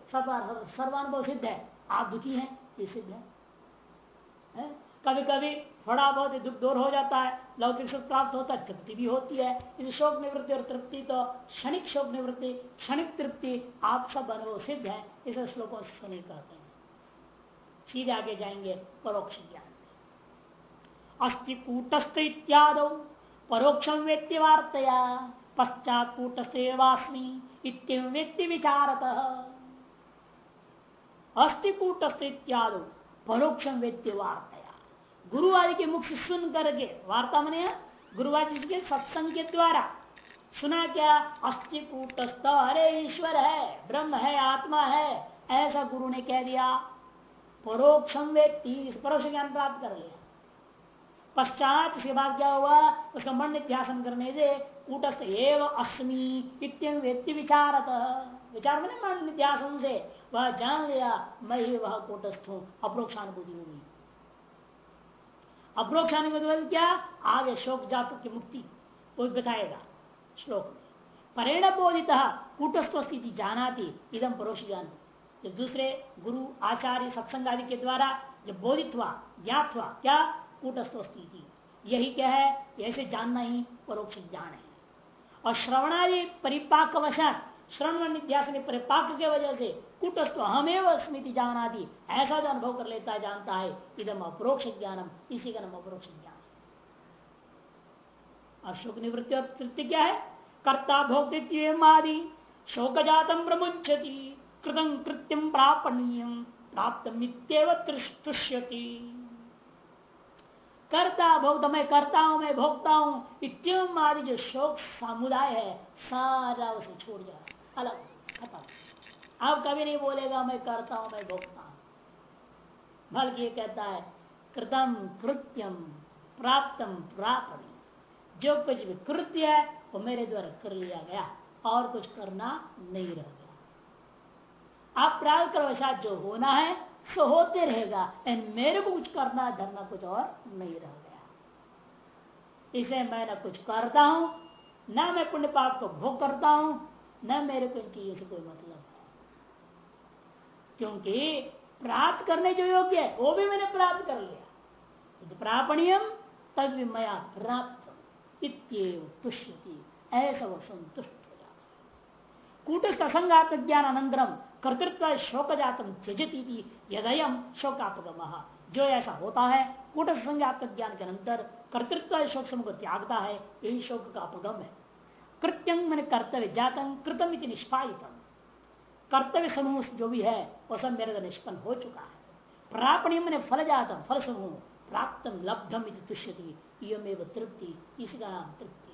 सर्वानुभव सिद्ध है। आप दुखी हैं, ये सिद्ध है? कभी कभी थोड़ा बहुत दुख दूर हो जाता है। लौकिक सुख प्राप्त होता है, तृप्ति भी होती है। इस शोक निवृत्ति और तृप्ति तो क्षणिक शोक निवृत्ति, क्षणिक तृप्ति आप सब अनुभव सिद्ध है, इस श्लोकों से नहीं कहते हैं। सीधे आगे जाएँगे, परोक्ष ज्ञान अस्थि कूटस्थ इत्याद, परोक्ष व्यक्ति वार्तया पश्चात कूटस्थेवास्मी इतम व्यक्ति विचारत। अस्थि कूटस्थ इत्याद, परोक्ष व्यक्ति वार्तया। गुरु आदि के मुख से सुन करके, वार्ता मने गुरुवादि के सत्संग के द्वारा। सुना क्या? अस्थि अरे ईश्वर है, ब्रह्म है, आत्मा है, ऐसा गुरु ने कह दिया। व्यक्ति परोक्ष ज्ञान प्राप्त कर लिया। पश्चात इसके बाद क्या हुआ? उसका मन निध्यासन करने से कूटस्थ एव अस्मी इत्यम व्यक्ति विचारत। विचार मैंने मन निध्यासन से। वह जान लिया, मैं ही वह कूटस्थ हूँ, अप्रोक्षानुभूति होगी अप्रोक्षानुभूति क्या? आगे शोक जातक की मुक्ति वो बताएगा? श्लोक में। परेण बोधित कूटस्थ स्थिति जाना थी इदम परोक्ष ज्ञान जो दूसरे गुरु, आचार्य सत्संग आदि के द्वारा जब बोधित हुआ ज्ञात हुआ क्या? कूटस्थ स्थिति। यही क्या है? ऐसे जानना ही परोक्ष ज्ञान है। और श्रवणादि परिपाक वशात श्रवण निध्यास परिपाक के वजह से कुटस्थ हमेव स्मृति जाना दी ऐसा जो अनुभव कर लेता है, जानता है इधम अप्रोक्ष ज्ञानम, इसी का नाम अप्रोक्ष ज्ञान। अशोक निवृत्ति और तृप्ति क्या है? कर्ता भोक्तृत्व आदि। शोक जातम प्रमुंचति कृतम कृत्यम प्रापणीय प्राप्त मित्यव तुष्यति। करता भोग मैं करता हूँ मैं भोगता हूँ इतम आदि जो शोक समुदाय है, सारा उसे छोड़ जा अलग अब कभी नहीं बोलेगा, मैं करता हूँ, मैं भोगता हूँ। बल्कि कहता है, कृतम कृत्यम प्राप्तम प्राप्त जो कुछ भी कृत्य है, वो मेरे द्वारा कर लिया गया, और कुछ करना नहीं रह गया। आप प्राप्त कर जो होना है, सो होते रहेगा, एंड मेरे को कुछ करना, धरना कुछ और नहीं रह गया। इसे मैं न कुछ करता हूँ, ना मैं पुण्य पाप को भोग करता हूँ न मेरे को इन चीज़ों से कोई मतलब क्योंकि प्राप्त करने जो योग्य है, वो भी मैंने प्राप्त कर लिया। तो प्रापणियम, तद भी मया प्राप्त। इतव ऐसा वो संतुष्ट हो जाता कूटस्थ असंगात्म ज्ञान अनंतरम, कर्तृत्व शोक जातम त्यजती यदयम शोकापगम। जो ऐसा होता है कूट संज्ञात्मक ज्ञान के अंतर कर्तृत्व शोक समूह को त्यागता है, यही शोक का अपगम है। कृत्यंग मैंने कर्तव्य जातम कृतम इति निष्पादितम कर्तव्य समूह जो भी है वह सब मेरे निष्पन्न हो चुका है। प्रापणी मैंने फल जातम फल समूह प्राप्त लब्धम तुष्यति इमे तृप्ति, इसी का नाम तृप्ति